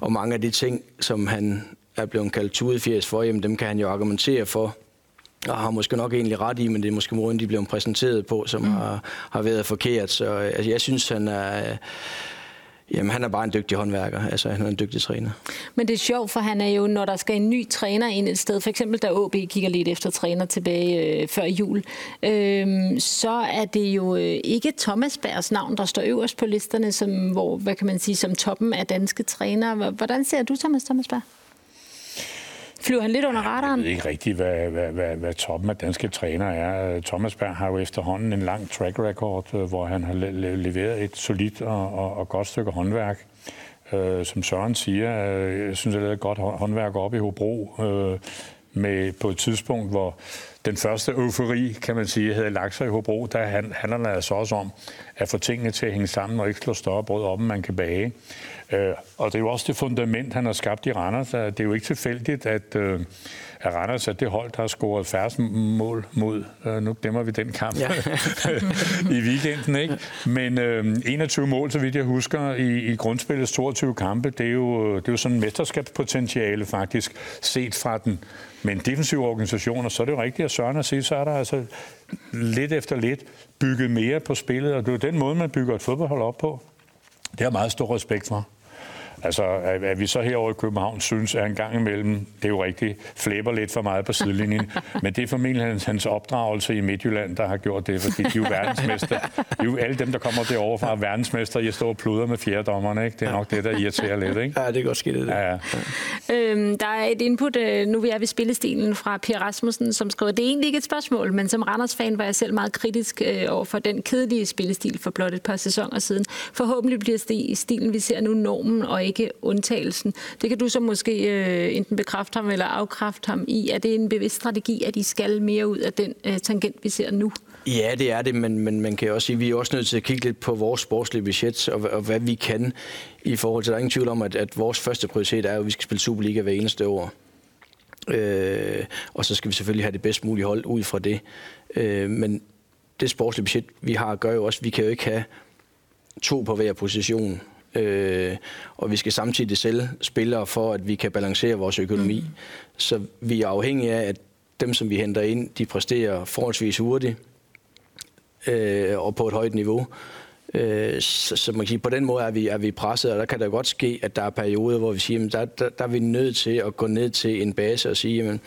og mange af de ting, som han er blevet kaldt tudefjæs for, jamen dem kan han jo argumentere for, og har måske nok egentlig ret i, men det er måske måden, de blev præsenteret på, som mm. har, har været forkert. Så altså, jeg synes, han er... Jamen, han er bare en dygtig håndværker. Altså, han er en dygtig træner. Men det er sjovt, for han er jo, når der skal en ny træner ind et sted, for eksempel da AB kigger lidt efter træner tilbage øh, før jul, øh, så er det jo øh, ikke Thomas Bergs navn, der står øverst på listerne, som, hvor, hvad kan man sige, som toppen af danske trænere. Hvordan ser du Thomas Thomas Berg? Flyver han lidt under radaren? Jeg ved ikke rigtigt, hvad, hvad, hvad, hvad toppen af danske træner er. Thomas Berg har jo efterhånden en lang track record, øh, hvor han har leveret et solidt og, og, og godt stykke håndværk. Øh, som Søren siger, øh, jeg synes, det er et godt håndværk op i Hobro, øh, med, på et tidspunkt, hvor den første eufori, kan man sige, havde lagt sig i Hobro, der handler det altså også om at få tingene til at hænge sammen og ikke slå større brød op, end man kan bage. Øh, og det er jo også det fundament, han har skabt i Randers. Det er jo ikke tilfældigt, at, øh, at Randers er det hold, der har scoret færre mål mod. Øh, nu glemmer vi den kamp ja. i weekenden, ikke? Men 21 mål, så vidt jeg husker, i, i grundspillets 22 kampe, det er jo, det er jo sådan en mesterskabspotentiale faktisk, set fra den men defensive organisationer, så er det jo rigtigt, at Søren har set, så er der altså lidt efter lidt bygget mere på spillet, og det er jo den måde, man bygger et fodboldhold op på. Det har jeg meget stor respekt for. Altså, at, at vi så herovre i København synes, at en gang imellem, det er jo rigtigt, flæber lidt for meget på sidelinjen. men det er formentlig hans, hans opdragelse i Midtjylland, der har gjort det, fordi de er jo verdensmester. De er jo alle dem, der kommer derovre fra verdensmester, jeg står og pluder med fjerdommerne, ikke? Det er nok det, der irriterer lidt, ikke? Ja, det er godt skidt, det. Ja, ja. Øhm, der er et input, øh, nu vi er ved spillestilen fra Per Rasmussen, som skriver, det er egentlig ikke et spørgsmål, men som Randers-fan var jeg selv meget kritisk øh, over for den kedelige spillestil for blot et par sæsoner siden. Forhåbentlig bliver stilen, vi ser nu, normen og ikke undtagelsen. Det kan du så måske øh, enten bekræfte ham eller afkræfte ham i. Er det en bevidst strategi, at I skal mere ud af den øh, tangent, vi ser nu? Ja, det er det, men, men man kan også sige, at vi er også nødt til at kigge lidt på vores sportslige budget og, og hvad vi kan i forhold til. Der er ingen tvivl om, at, at vores første prioritet er, at vi skal spille Superliga hver eneste år. Øh, og så skal vi selvfølgelig have det bedst mulige hold ud fra det. Øh, men det sportslige budget, vi har, gør jo også, at vi kan jo ikke have to på hver position. Øh, og vi skal samtidig sælge spillere for, at vi kan balancere vores økonomi. Mm. Så vi er afhængige af, at dem, som vi henter ind, de præsterer forholdsvis hurtigt øh, og på et højt niveau. Øh, så, så man kan sige, på den måde er vi, er vi presset, og der kan der godt ske, at der er perioder, hvor vi siger, at der, der, der er vi nødt til at gå ned til en base og sige, jamen,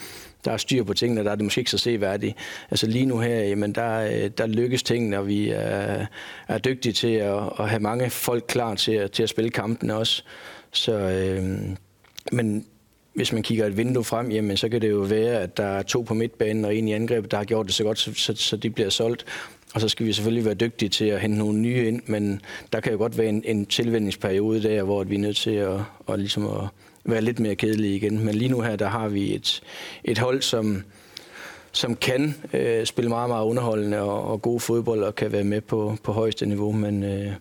der er styr på tingene, der er det måske ikke så seværdigt. Altså lige nu her, jamen der, øh, der lykkes tingene, og vi er, er dygtige til at, at have mange folk klar til at, til at spille kampene også. Så, øh, men hvis man kigger et vindue frem, jamen, så kan det jo være, at der er to på midtbanen og en i angrebet, der har gjort det så godt, så, så, så de bliver solgt. Og så skal vi selvfølgelig være dygtige til at hente nogle nye ind, men der kan jo godt være en, en tilvændingsperiode der, hvor vi er nødt til at, at, ligesom at være lidt mere kedelige igen. Men lige nu her, der har vi et, et hold, som, som kan øh, spille meget, meget underholdende og, og god fodbold og kan være med på, på højeste niveau, men øh,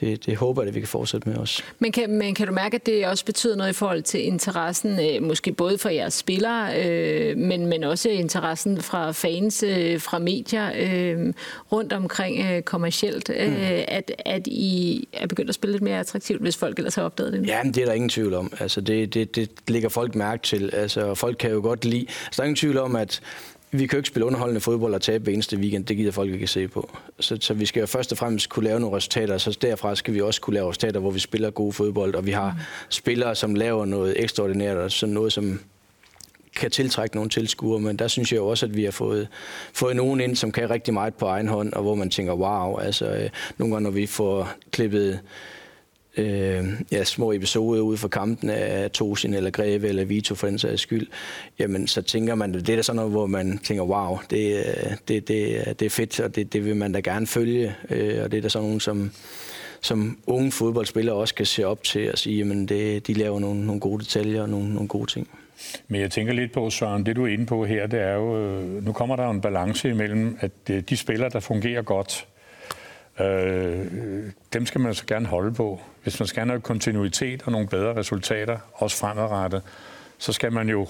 det, det håber jeg, at vi kan fortsætte med os. Men kan, men kan du mærke, at det også betyder noget i forhold til interessen, øh, måske både for jeres spillere, øh, men, men også interessen fra fans, øh, fra medier øh, rundt omkring øh, kommercielt, øh, mm. at, at I er begyndt at spille lidt mere attraktivt, hvis folk ellers har opdaget det? Ja, men det er der ingen tvivl om. Altså, det, det, det ligger folk mærke til. Altså, folk kan jo godt lide... Så der er ingen tvivl om, at vi kan jo ikke spille underholdende fodbold og tabe hver eneste weekend. Det gider folk ikke at se på. Så, så vi skal jo først og fremmest kunne lave nogle resultater, så derfra skal vi også kunne lave resultater, hvor vi spiller gode fodbold, og vi har mm. spillere, som laver noget ekstraordinært, og sådan noget, som kan tiltrække nogle tilskuere, men der synes jeg jo også, at vi har fået, fået nogen ind, som kan rigtig meget på egen hånd, og hvor man tænker, wow, altså øh, nogle gange, når vi får klippet øh, ja, små episoder ude fra kampen af Tosin eller Greve eller Vito for den sags skyld, jamen så tænker man, det er da sådan noget, hvor man tænker, wow, det, det, det, det er fedt, og det, det vil man da gerne følge, øh, og det er da sådan nogen, som, som unge fodboldspillere også kan se op til og sige, jamen det, de laver nogle, nogle gode detaljer og nogle, nogle gode ting. Men jeg tænker lidt på, Søren, det du er inde på her, det er jo, øh, nu kommer der en balance imellem, at øh, de spillere, der fungerer godt, øh, dem skal man så gerne holde på. Hvis man skal have kontinuitet og nogle bedre resultater, også fremadrettet, så skal man jo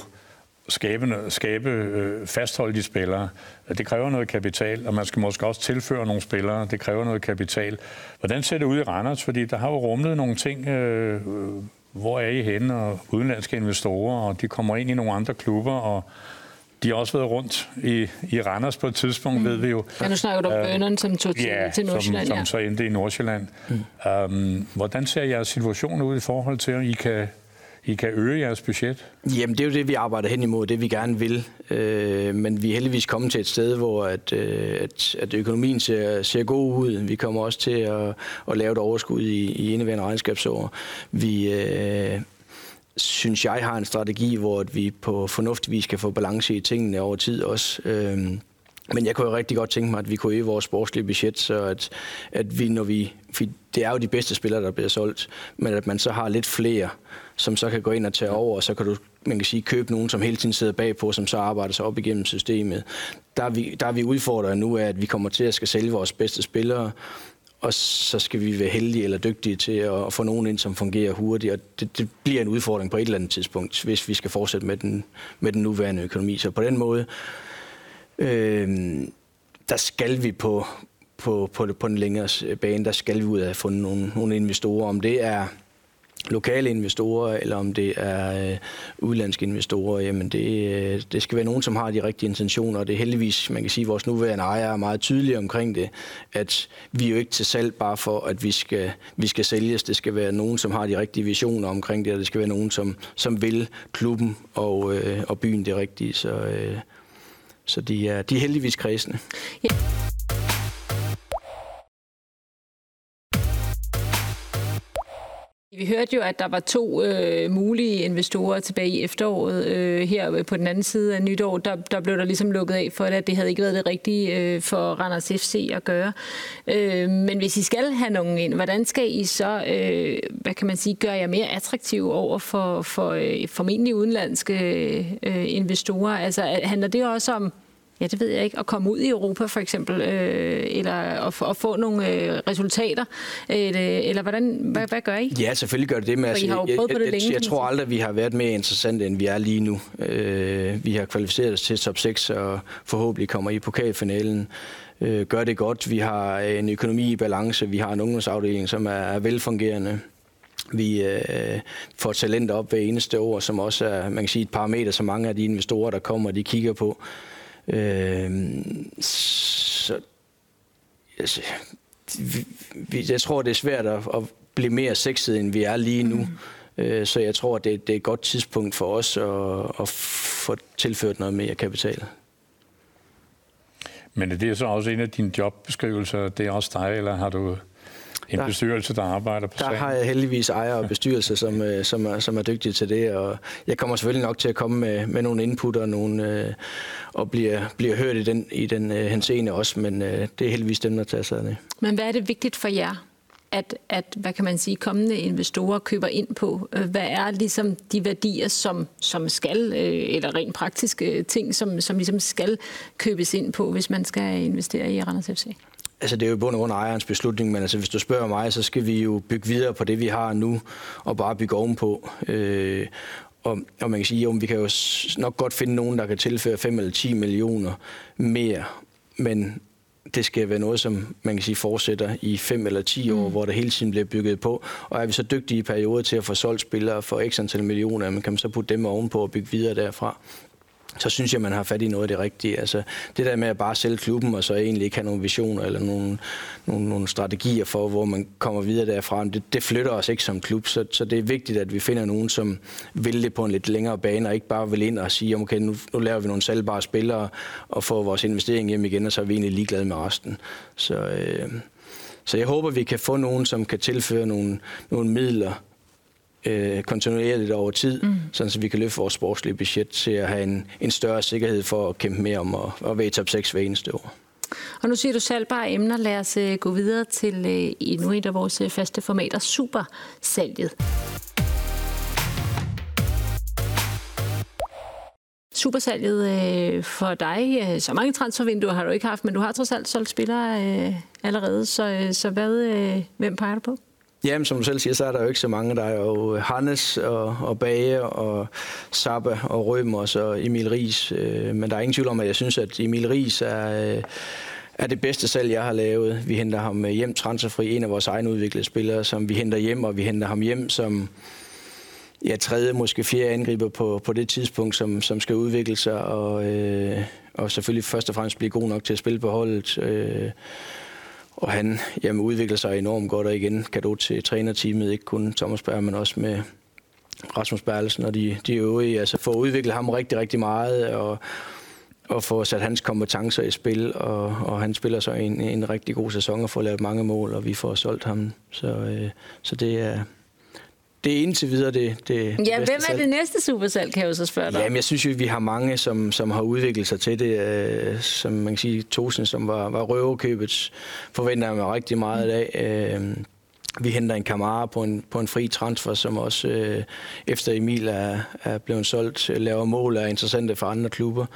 skabe, skabe øh, fastholde de spillere. Det kræver noget kapital, og man skal måske også tilføre nogle spillere. Det kræver noget kapital. Hvordan ser det ud i Randers? Fordi der har jo rumlet nogle ting, øh, øh hvor er I henne, og udenlandske investorer, og de kommer ind i nogle andre klubber, og de har også været rundt i, i Randers på et tidspunkt, mm. ved vi jo. Ja, nu snakker du om uh, bønderne, som tog til, ja, til Nordsjælland. Som, som så endte i Nordsjælland. Mm. Um, hvordan ser jeres situation ud i forhold til, at I kan i kan øge jeres budget? Jamen, det er jo det, vi arbejder hen imod, det vi gerne vil. Øh, men vi er heldigvis kommet til et sted, hvor at, øh, at, at økonomien ser, ser god ud. Vi kommer også til at, at lave et overskud i, i indeværende regnskabsår. Vi... Øh, synes jeg har en strategi, hvor vi på fornuftig vis kan få balance i tingene over tid også. Øh, men jeg kunne jo rigtig godt tænke mig, at vi kunne øge vores sportslige budget, så at, at vi, når vi, det er jo de bedste spillere, der bliver solgt, men at man så har lidt flere, som så kan gå ind og tage over, og så kan du man kan sige, købe nogen, som hele tiden sidder bagpå, som så arbejder sig op igennem systemet. Der er vi, der er vi udfordret nu af, at vi kommer til at skal sælge vores bedste spillere, og så skal vi være heldige eller dygtige til at få nogen ind, som fungerer hurtigt. Og det, det bliver en udfordring på et eller andet tidspunkt, hvis vi skal fortsætte med den, med den nuværende økonomi. Så på den måde, øh, der skal vi på, på, på, på den længere bane, der skal vi ud af at have fundet nogle, nogle investorer. Om det er lokale investorer, eller om det er øh, udlandske investorer, jamen det, øh, det skal være nogen, som har de rigtige intentioner, og det er heldigvis, man kan sige, at vores nuværende ejer er meget tydelig omkring det, at vi er jo ikke til salg bare for, at vi skal, vi skal sælges. Det skal være nogen, som har de rigtige visioner omkring det, og det skal være nogen, som, som vil klubben og, øh, og byen det rigtige. Så, øh, så de er, de er heldigvis kredsende. Yeah. Vi hørte jo, at der var to øh, mulige investorer tilbage i efteråret. Øh, her på den anden side af nytår, der, der blev der ligesom lukket af for det, at det havde ikke været det rigtige øh, for Randers FC at gøre. Øh, men hvis I skal have nogen ind, hvordan skal I så, øh, hvad kan man sige, gøre jer mere attraktive over for, for øh, formentlig udenlandske øh, investorer? Altså øh, handler det også om ja, det ved jeg ikke, at komme ud i Europa for eksempel, øh, eller at, at få nogle øh, resultater, øh, eller hvordan, hvad, hvad gør I? Ja, selvfølgelig gør det det. Men altså, jeg, det jeg, længe. Jeg, jeg tror aldrig, at vi har været mere interessante, end vi er lige nu. Øh, vi har kvalificeret os til top 6, og forhåbentlig kommer i pokalfinalen øh, gør det godt. Vi har en økonomi i balance, vi har en ungdomsafdeling, som er, er velfungerende. Vi øh, får talenter op hver eneste år, som også er man kan sige, et parameter, som mange af de investorer, der kommer, de kigger på. Øh, så, altså, vi, jeg tror, det er svært at, at blive mere sexet, end vi er lige nu. Mm. Øh, så jeg tror, det, det er et godt tidspunkt for os at, at få tilført noget mere kapital. Men er det så også en af dine jobbeskrivelser? Det er også dig, eller har du en der, bestyrelse, der arbejder på Der sagen. har jeg heldigvis ejer og bestyrelse, som, øh, som, er, som er dygtige til det, og jeg kommer selvfølgelig nok til at komme med, med nogle input og, nogle, øh, og bliver, bliver hørt i den, i den øh, henseende også, men øh, det er heldigvis dem, der tager sig af det. Men hvad er det vigtigt for jer, at, at hvad kan man sige, kommende investorer køber ind på? Hvad er ligesom de værdier, som, som skal, eller rent praktiske ting, som, som ligesom skal købes ind på, hvis man skal investere i Randers FC? Altså, det er jo bund og grund ejerens beslutning, men altså, hvis du spørger mig, så skal vi jo bygge videre på det, vi har nu, og bare bygge ovenpå. Øh, og, og man kan sige, at vi kan jo nok godt finde nogen, der kan tilføre 5 eller 10 millioner mere, men det skal være noget, som man kan sige fortsætter i 5 eller 10 år, mm. hvor der hele tiden bliver bygget på. Og er vi så dygtige i perioder til at få solgt spillere for x antal millioner, man kan man så putte dem ovenpå og bygge videre derfra så synes jeg, man har fat i noget af det rigtige. Altså, det der med at bare sælge klubben, og så egentlig ikke have nogle visioner eller nogle, nogle, nogle strategier for, hvor man kommer videre derfra, det, det flytter os ikke som klub. Så, så det er vigtigt, at vi finder nogen, som vil det på en lidt længere bane, og ikke bare vil ind og sige, okay, nu, nu laver vi nogle salgbare spillere, og får vores investering hjem igen, og så er vi egentlig ligeglade med resten. Så, øh, så jeg håber, vi kan få nogen, som kan tilføre nogle, nogle midler, øh, kontinuerligt over tid, mm. sådan så vi kan løfte vores sportslige budget til at have en, en større sikkerhed for at kæmpe mere om at, at være i top 6 hver eneste år. Og nu siger du salgbare emner. Lad os uh, gå videre til uh, endnu et af vores uh, faste formater, supersalget. Supersalget uh, for dig, uh, så mange transfervinduer har du ikke haft, men du har trods alt solgt spillere allerede, så, så hvad, hvem peger du på? Jamen, som du selv siger, så er der jo ikke så mange. Der er jo øh, Hannes og, og Bage og Sabba og Røm og så Emil Ries. Øh, men der er ingen tvivl om, at jeg synes, at Emil Ries er, øh, er det bedste salg, jeg har lavet. Vi henter ham hjem transferfri, en af vores egne udviklede spillere, som vi henter hjem, og vi henter ham hjem som ja, tredje, måske fjerde angriber på, på det tidspunkt, som, som skal udvikle sig, og, øh, og selvfølgelig først og fremmest blive god nok til at spille på holdet. Øh, og han jamen, udvikler sig enormt godt, og igen du til trænerteamet, ikke kun Thomas Berg, men også med Rasmus Berlesen og de, de øvrige. Altså for at udvikle ham rigtig, rigtig meget, og, og få sat hans kompetencer i spil, og, og han spiller så en, en rigtig god sæson og får lavet mange mål, og vi får solgt ham. Så, øh, så det er, det er indtil videre det, det, ja, det hvem er salg. det næste supersalg, kan jeg jo så spørge dig Jamen, jeg synes jo, vi har mange, som, som har udviklet sig til det. Øh, som man kan sige, Tosen, som var, var røverkøbets, forventer mig rigtig meget af. Øh, vi henter en kamera på en, på en fri transfer, som også øh, efter Emil er, er blevet solgt, laver mål og er interessante for andre klubber.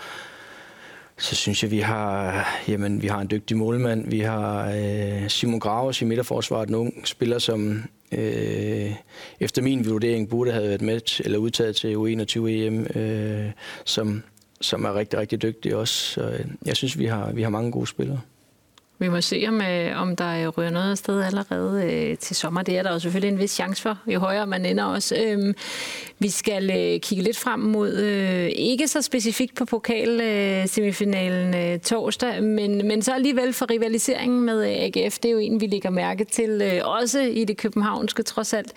Så synes jeg, vi har, jamen, vi har en dygtig målmand. Vi har øh, Simon Graves i midterforsvaret, en ung spiller, som øh, efter min vurdering burde have været med eller udtaget til U21 EM, øh, som, som er rigtig, rigtig dygtig også. Så øh, jeg synes, vi har, vi har mange gode spillere. Vi må se, om, øh, om der rører noget afsted allerede øh, til sommer. Det er der jo selvfølgelig en vis chance for, jo højere man ender også. Øhm, vi skal øh, kigge lidt frem mod, øh, ikke så specifikt på pokalsemifinalen øh, øh, torsdag, men, men så alligevel for rivaliseringen med øh, AGF. Det er jo en, vi lægger mærke til, øh, også i det københavnske trods alt.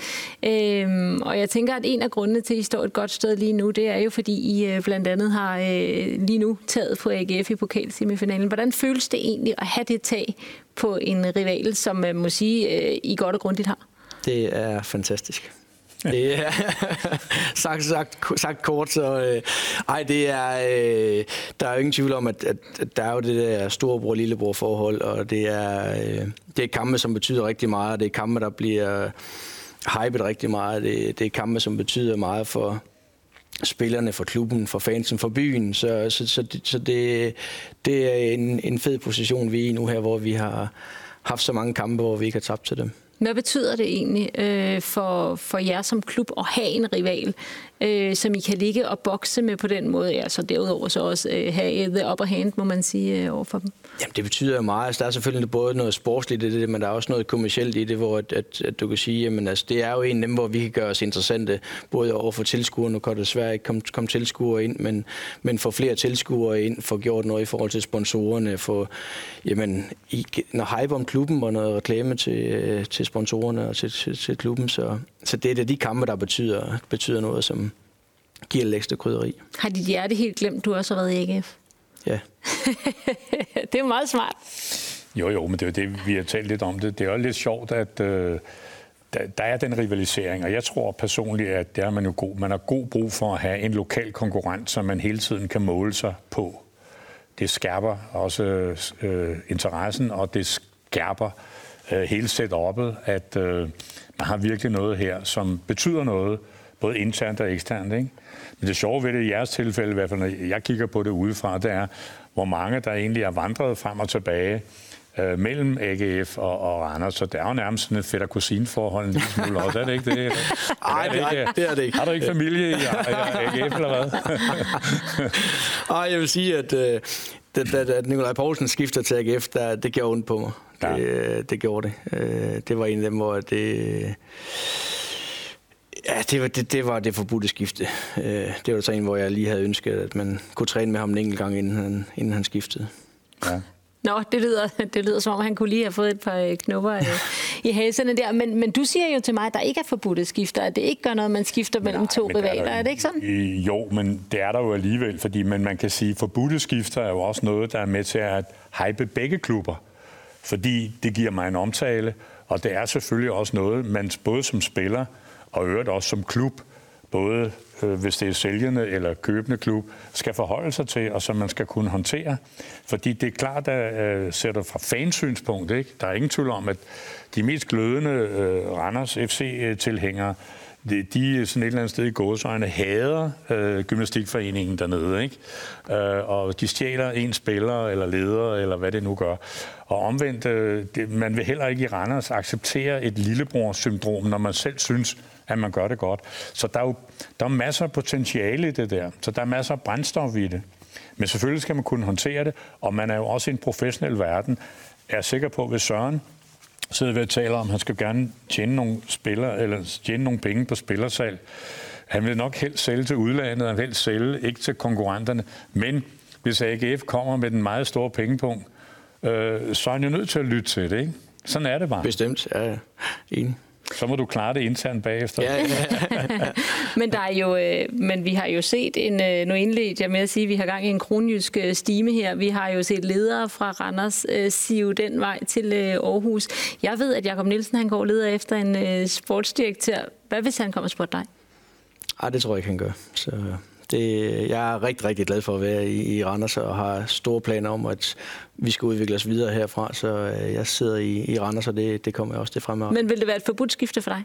Øhm, og jeg tænker, at en af grundene til, at I står et godt sted lige nu, det er jo, fordi I øh, blandt andet har øh, lige nu taget på AGF i pokalsemifinalen. Hvordan føles det egentlig at have det tag på en rival, som man må sige, øh, I godt og grundigt har? Det er fantastisk. Det er sagt, sagt, sagt kort, så øh, ej, det er, øh, der er jo ingen tvivl om, at, at, at der er jo det der storebror-lillebror forhold, og det er, øh, det er kampe, som betyder rigtig meget, det er kampe, der bliver hypet rigtig meget, det, det er kampe, som betyder meget for, spillerne, for klubben, for fansen, for byen. Så, så, så, det, så det, det er en, en fed position, vi er i nu her, hvor vi har haft så mange kampe, hvor vi ikke har tabt til dem. Hvad betyder det egentlig øh, for, for jer som klub at have en rival, øh, som I kan ligge og bokse med på den måde? Ja, så derudover så også øh, have the øh, upper hand, må man sige, øh, overfor dem. Jamen, det betyder jo meget. Altså, der er selvfølgelig både noget sportsligt i det, men der er også noget kommercielt i det, hvor at, at, at du kan sige, jamen, altså, det er jo en af dem, hvor vi kan gøre os interessante, både over for tilskuere, nu kan det desværre ikke komme, kom tilskuere ind, men, men få flere tilskuere ind, få gjort noget i forhold til sponsorerne, få, jamen, i, når hype om klubben og noget reklame til, øh, til sponsorerne og til, til, til klubben, så, så det er det de kampe, der betyder, betyder noget, som giver lidt ekstra krydderi. Har dit hjerte helt glemt, du også har været i AGF? Ja. det er meget smart. Jo, jo, men det er jo det, vi har talt lidt om det. Det er jo lidt sjovt, at øh, der, der er den rivalisering, og jeg tror personligt, at det er man jo god. Man har god brug for at have en lokal konkurrent, som man hele tiden kan måle sig på. Det skærper også øh, interessen, og det skærper øh, hele setup'et, at øh, man har virkelig noget her, som betyder noget, både internt og eksternt. Ikke? Men det sjove ved det i jeres tilfælde, i hvert fald når jeg kigger på det udefra, det er, hvor mange der egentlig er vandret frem og tilbage øh, mellem AGF og, og Randers. Så det er jo nærmest sådan et fætter kusinforhold en lille smule også, er det ikke det? Nej, det, det, det er det ikke. Har du ikke familie i, i AGF eller hvad? Ej, jeg vil sige, at øh, da, da, da Nikolaj Poulsen skifter til AGF, der, det gjorde ondt på mig. Ja. Det, øh, det gjorde det. Øh, det var en af dem, hvor det Ja, det var det, det, var det forbudte skifte. Øh, det var så en, hvor jeg lige havde ønsket, at man kunne træne med ham en enkelt gang, inden han, inden han skiftede. Ja. Nå, det lyder, det lyder som om, han kunne lige have fået et par øh, knupper øh, i haserne der. Men, men du siger jo til mig, at der ikke er forbudte skifter, at det ikke gør noget, at man skifter mellem Nej, to rivaler. Er, er det ikke sådan? Jo, men det er der jo alligevel, fordi men man kan sige, at forbudte skifter er jo også noget, der er med til at hype begge klubber. Fordi det giver mig en omtale, og det er selvfølgelig også noget, man både som spiller og øvrigt også som klub, både øh, hvis det er sælgende eller købende klub, skal forholde sig til, og som man skal kunne håndtere. Fordi det er klart, at øh, ser du fra fansynspunkt, ikke? der er ingen tvivl om, at de mest glødende øh, Randers FC-tilhængere, øh, de, de sådan et eller andet sted i gåsøjne hader øh, gymnastikforeningen dernede, ikke? Øh, og de stjæler en spiller eller leder, eller hvad det nu gør. Og omvendt, øh, det, man vil heller ikke i Randers acceptere et lillebror-syndrom, når man selv synes, at man gør det godt. Så der er jo der er masser af potentiale i det der. Så der er masser af brændstof i det. Men selvfølgelig skal man kunne håndtere det, og man er jo også i en professionel verden. Jeg er sikker på, at hvis Søren sidder ved at tale om, at han skal gerne tjene nogle, spillere, eller tjene nogle penge på spillersalg, Han vil nok helst sælge til udlandet, han vil helst sælge ikke til konkurrenterne. Men hvis AGF kommer med den meget store pengepunkt, øh, så er han jo nødt til at lytte til det, ikke? Sådan er det bare. Bestemt, ja, ja. Enig. Så må du klare det internt bagefter. Ja, ja. men, der er jo, øh, men vi har jo set en, øh, nu indledt jeg med at sige, at vi har gang i en kronjysk øh, stime her. Vi har jo set ledere fra Randers øh, sive den vej til øh, Aarhus. Jeg ved, at Jakob Nielsen han går leder efter en øh, sportsdirektør. Hvad hvis han kommer og spørger dig? Ej, det tror jeg ikke, han gør. Så det, jeg er rigtig, rigtig glad for at være i, i Randers og har store planer om, at vi skal udvikle os videre herfra. Så øh, jeg sidder i, i Randers, og det, det kommer jeg også til fremad. Men vil det være et forbudt skifte for dig?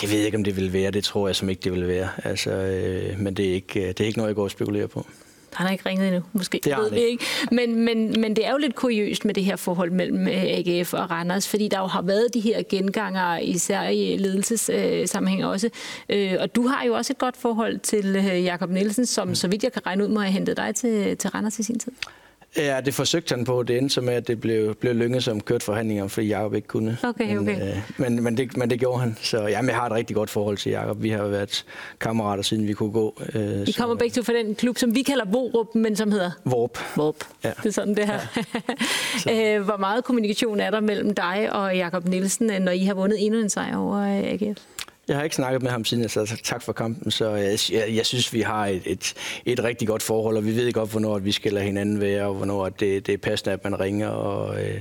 Det ved jeg ikke, om det vil være. Det tror jeg som ikke, det vil være. Altså, øh, men det er, ikke, det er ikke noget, jeg går og spekulerer på. Han har ikke ringet endnu, måske. Det ved vi ikke. Men, men, men det er jo lidt kuriøst med det her forhold mellem øh, AGF og Randers, fordi der jo har været de her genganger, især i ledelsessammenhæng også. Øh, og du har jo også et godt forhold til øh, Jakob Nielsen, som så vidt jeg kan regne ud, må have hentet dig til, til Randers i sin tid. Ja, det forsøgte han på. Det endte så med, at det blev, blev lynget som kørt forhandlinger, fordi Jacob ikke kunne. Okay, okay. Men, øh, men, men, det, men det gjorde han. Så jamen, jeg har et rigtig godt forhold til Jacob. Vi har været kammerater, siden vi kunne gå. Øh, vi kommer så, begge to fra den klub, som vi kalder Vorup, men som hedder? Vorp. Vorp. Ja. Det er sådan, det her. Ja. øh, hvor meget kommunikation er der mellem dig og Jakob Nielsen, når I har vundet endnu en sejr over AGF? Jeg har ikke snakket med ham siden jeg sagde tak for kampen, så øh, jeg, jeg, jeg synes, vi har et, et, et rigtig godt forhold, og vi ved godt, hvornår vi skal lade hinanden være, og hvornår det, det er passende, at man ringer. Og, øh,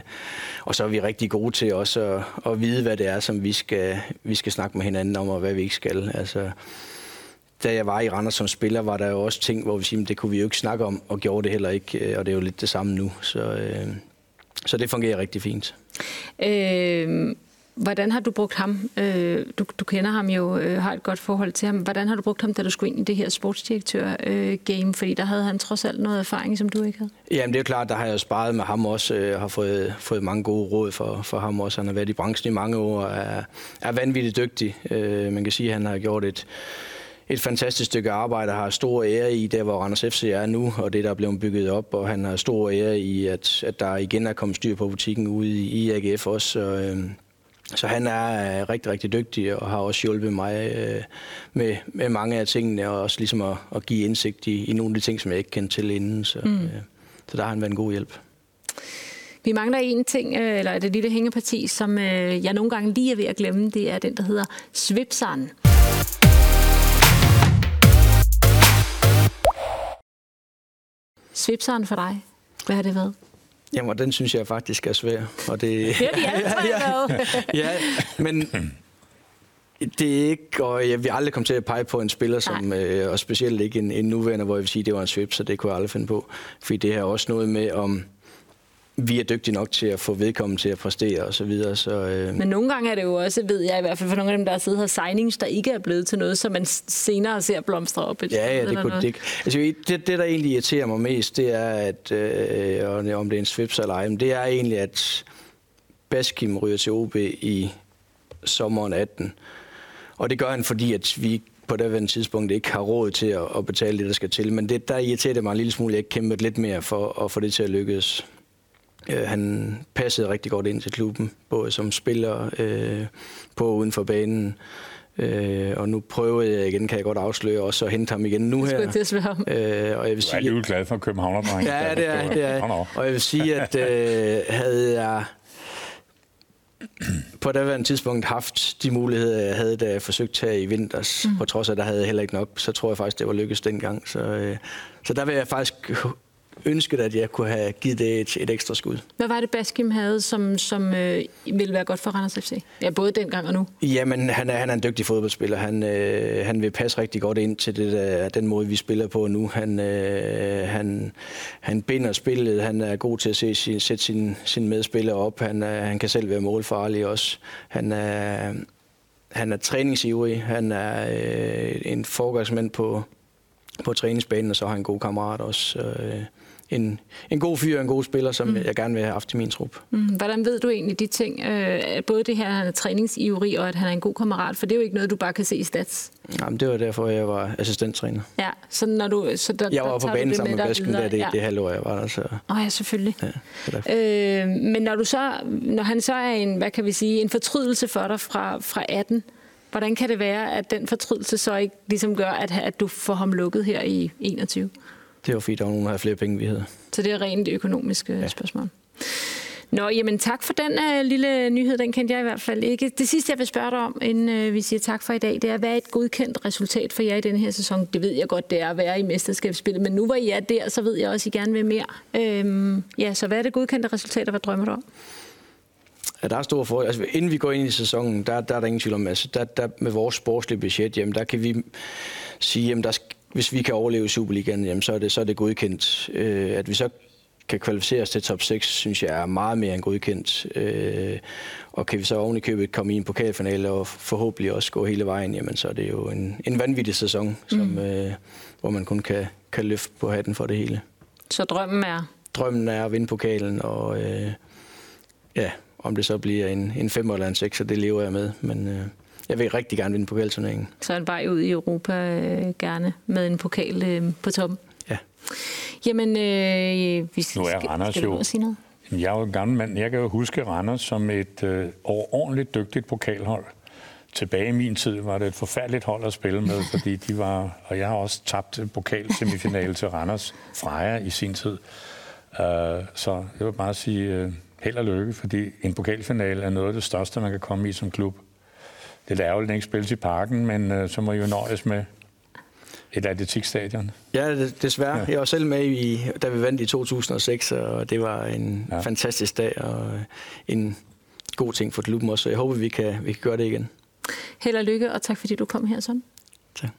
og så er vi rigtig gode til også at, at vide, hvad det er, som vi skal, vi skal snakke med hinanden om, og hvad vi ikke skal. Altså, da jeg var i Randers som spiller, var der jo også ting, hvor vi siger, det kunne vi jo ikke snakke om, og gjorde det heller ikke, øh, og det er jo lidt det samme nu. Så, øh, så det fungerer rigtig fint. Øh Hvordan har du brugt ham? Øh, du, du kender ham jo, øh, har et godt forhold til ham. Hvordan har du brugt ham, da du skulle ind i det her sportsdirektør-game? Øh, Fordi der havde han trods alt noget erfaring, som du ikke havde. Jamen det er klart, der har jeg sparet med ham også. Jeg har fået, fået mange gode råd for, for ham også. Han har været i branchen i mange år og er, er vanvittigt dygtig. Øh, man kan sige, at han har gjort et, et fantastisk stykke arbejde, har stor ære i der, hvor Randers FC er nu, og det, der er blevet bygget op, og han har stor ære i, at, at der igen er kommet styr på butikken ude i, i AGF også. Så, øh, så han er øh, rigtig, rigtig dygtig og har også hjulpet mig øh, med, med mange af tingene, og også ligesom at, at give indsigt i, i nogle af de ting, som jeg ikke kendte til inden. Så, mm. øh, så der har han været en god hjælp. Vi mangler en ting, øh, eller det lille hængeparti, som øh, jeg nogle gange lige er ved at glemme. Det er den, der hedder Svipsaren. Svipsaren for dig, hvad har det været? Jamen, den synes jeg faktisk er svær. Og det, det er de alle ja, ja, ja, men det er ikke, og jeg vil aldrig komme til at pege på en spiller, som, øh, og specielt ikke en, en nuværende, hvor jeg vil sige, at det var en svip, så det kunne jeg aldrig finde på. Fordi det har også noget med, om vi er dygtige nok til at få vedkommende til at præstere og så videre. Så, øh... Men nogle gange er det jo også, ved jeg i hvert fald for nogle af dem, der har siddet her, signings, der ikke er blevet til noget, som man senere ser blomstre op. Et ja, ja, det kunne det ikke. Altså, det, det, der egentlig irriterer mig mest, det er, at, øh, om det er en svips eller ej, men det er egentlig, at Baskim ryger til OB i sommeren 18. Og det gør han, fordi at vi på det tidspunkt ikke har råd til at, at betale det, der skal til. Men det, der irriterer det mig en lille smule, at jeg ikke kæmpet lidt mere for at få det til at lykkes. Øh, han passede rigtig godt ind til klubben, både som spiller øh, på og uden for banen. Øh, og nu prøver jeg igen, kan jeg godt afsløre, også at hente ham igen nu her. Øh, og jeg vil sige, du er alligevel glad for København, Ja, det er, det er. Og jeg vil sige, at øh, havde jeg på det tidspunkt haft de muligheder, jeg havde, da jeg forsøgte her i vinters, mm. på trods af, at der havde jeg heller ikke nok, så tror jeg faktisk, det var lykkedes dengang. Så, øh, så der vil jeg faktisk ønsket, at jeg kunne have givet det et, et ekstra skud. Hvad var det, Baskim havde, som, som øh, ville være godt for Randers FC? Ja, både dengang og nu. Jamen, han er, han er en dygtig fodboldspiller. Han, øh, han vil passe rigtig godt ind til det der, den måde, vi spiller på nu. Han, øh, han, han binder spillet. Han er god til at se, sin, sætte sine sin medspillere op. Han, øh, han kan selv være målfarlig også. Han er, han er træningsivrig. Han er øh, en forgangsmand på, på træningsbanen, og så har han en god kammerat også. Øh, en, en god fyr og en god spiller, som mm. jeg gerne vil have haft i min trup. Mm. Hvordan ved du egentlig de ting? Øh, både det her, at han er træningsivrig, og at han er en god kammerat, for det er jo ikke noget, du bare kan se i stats. Jamen, det var derfor, jeg var assistenttræner. Ja, så når du... Så der, jeg var der på banen sammen med Basken, der, det, ja. det halvår, jeg var der. Så. Åh oh, ja, selvfølgelig. Ja, øh, men når, du så, når han så er en, hvad kan vi sige, en fortrydelse for dig fra, fra 18, Hvordan kan det være, at den fortrydelse så ikke ligesom gør, at, at du får ham lukket her i 21? Det var fordi, der var nogen, der havde flere penge, vi havde. Så det er rent økonomiske ja. spørgsmål. Nå, jamen tak for den uh, lille nyhed. Den kendte jeg i hvert fald ikke. Det sidste, jeg vil spørge dig om, inden uh, vi siger tak for i dag, det er, hvad er et godkendt resultat for jer i denne her sæson? Det ved jeg godt, det er at være i mesterskabsspillet, men nu hvor I er der, så ved jeg også, at I gerne vil mere. Øhm, ja, så hvad er det godkendte resultat, og hvad drømmer du om? Ja, der er store forhold. Altså, inden vi går ind i sæsonen, der, der er der ingen tvivl om, altså, der, der, med vores sportslige budget, jamen, der kan vi sige, jamen, der, hvis vi kan overleve Superligaen, jamen, så, er det, så er det godkendt. Øh, at vi så kan kvalificere os til top 6, synes jeg er meget mere end godkendt. Øh, og kan vi så oven i købet komme i en pokalfinale og forhåbentlig også gå hele vejen, jamen så er det jo en, en vanvittig sæson, som, mm. øh, hvor man kun kan, kan løfte på hatten for det hele. Så drømmen er? Drømmen er at vinde pokalen, og øh, ja, om det så bliver en, en 5 eller en 6, så det lever jeg med. Men øh, jeg vil rigtig gerne vinde pokalturneringen. Så en vej ud i Europa øh, gerne med en pokal øh, på toppen? Ja. Jamen, øh, vi nu er Randers skal jo, sige noget? Jeg er jo en gammel mand. Jeg kan jo huske Randers som et øh, overordentligt dygtigt pokalhold. Tilbage i min tid var det et forfærdeligt hold at spille med, fordi de var, og jeg har også tabt pokalsemifinale til Randers Freja i sin tid. Uh, så jeg vil bare sige uh, held og lykke, fordi en pokalfinale er noget af det største, man kan komme i som klub. Det er ærgerligt, at den ikke spilles i parken, men uh, så må I jo nøjes med et atletikstadion. Ja, desværre. Ja. Jeg var selv med, i, da vi vandt i 2006, og det var en ja. fantastisk dag og en god ting for klubben også. Så jeg håber, vi kan, vi kan gøre det igen. Held og lykke, og tak fordi du kom her, sådan. Tak.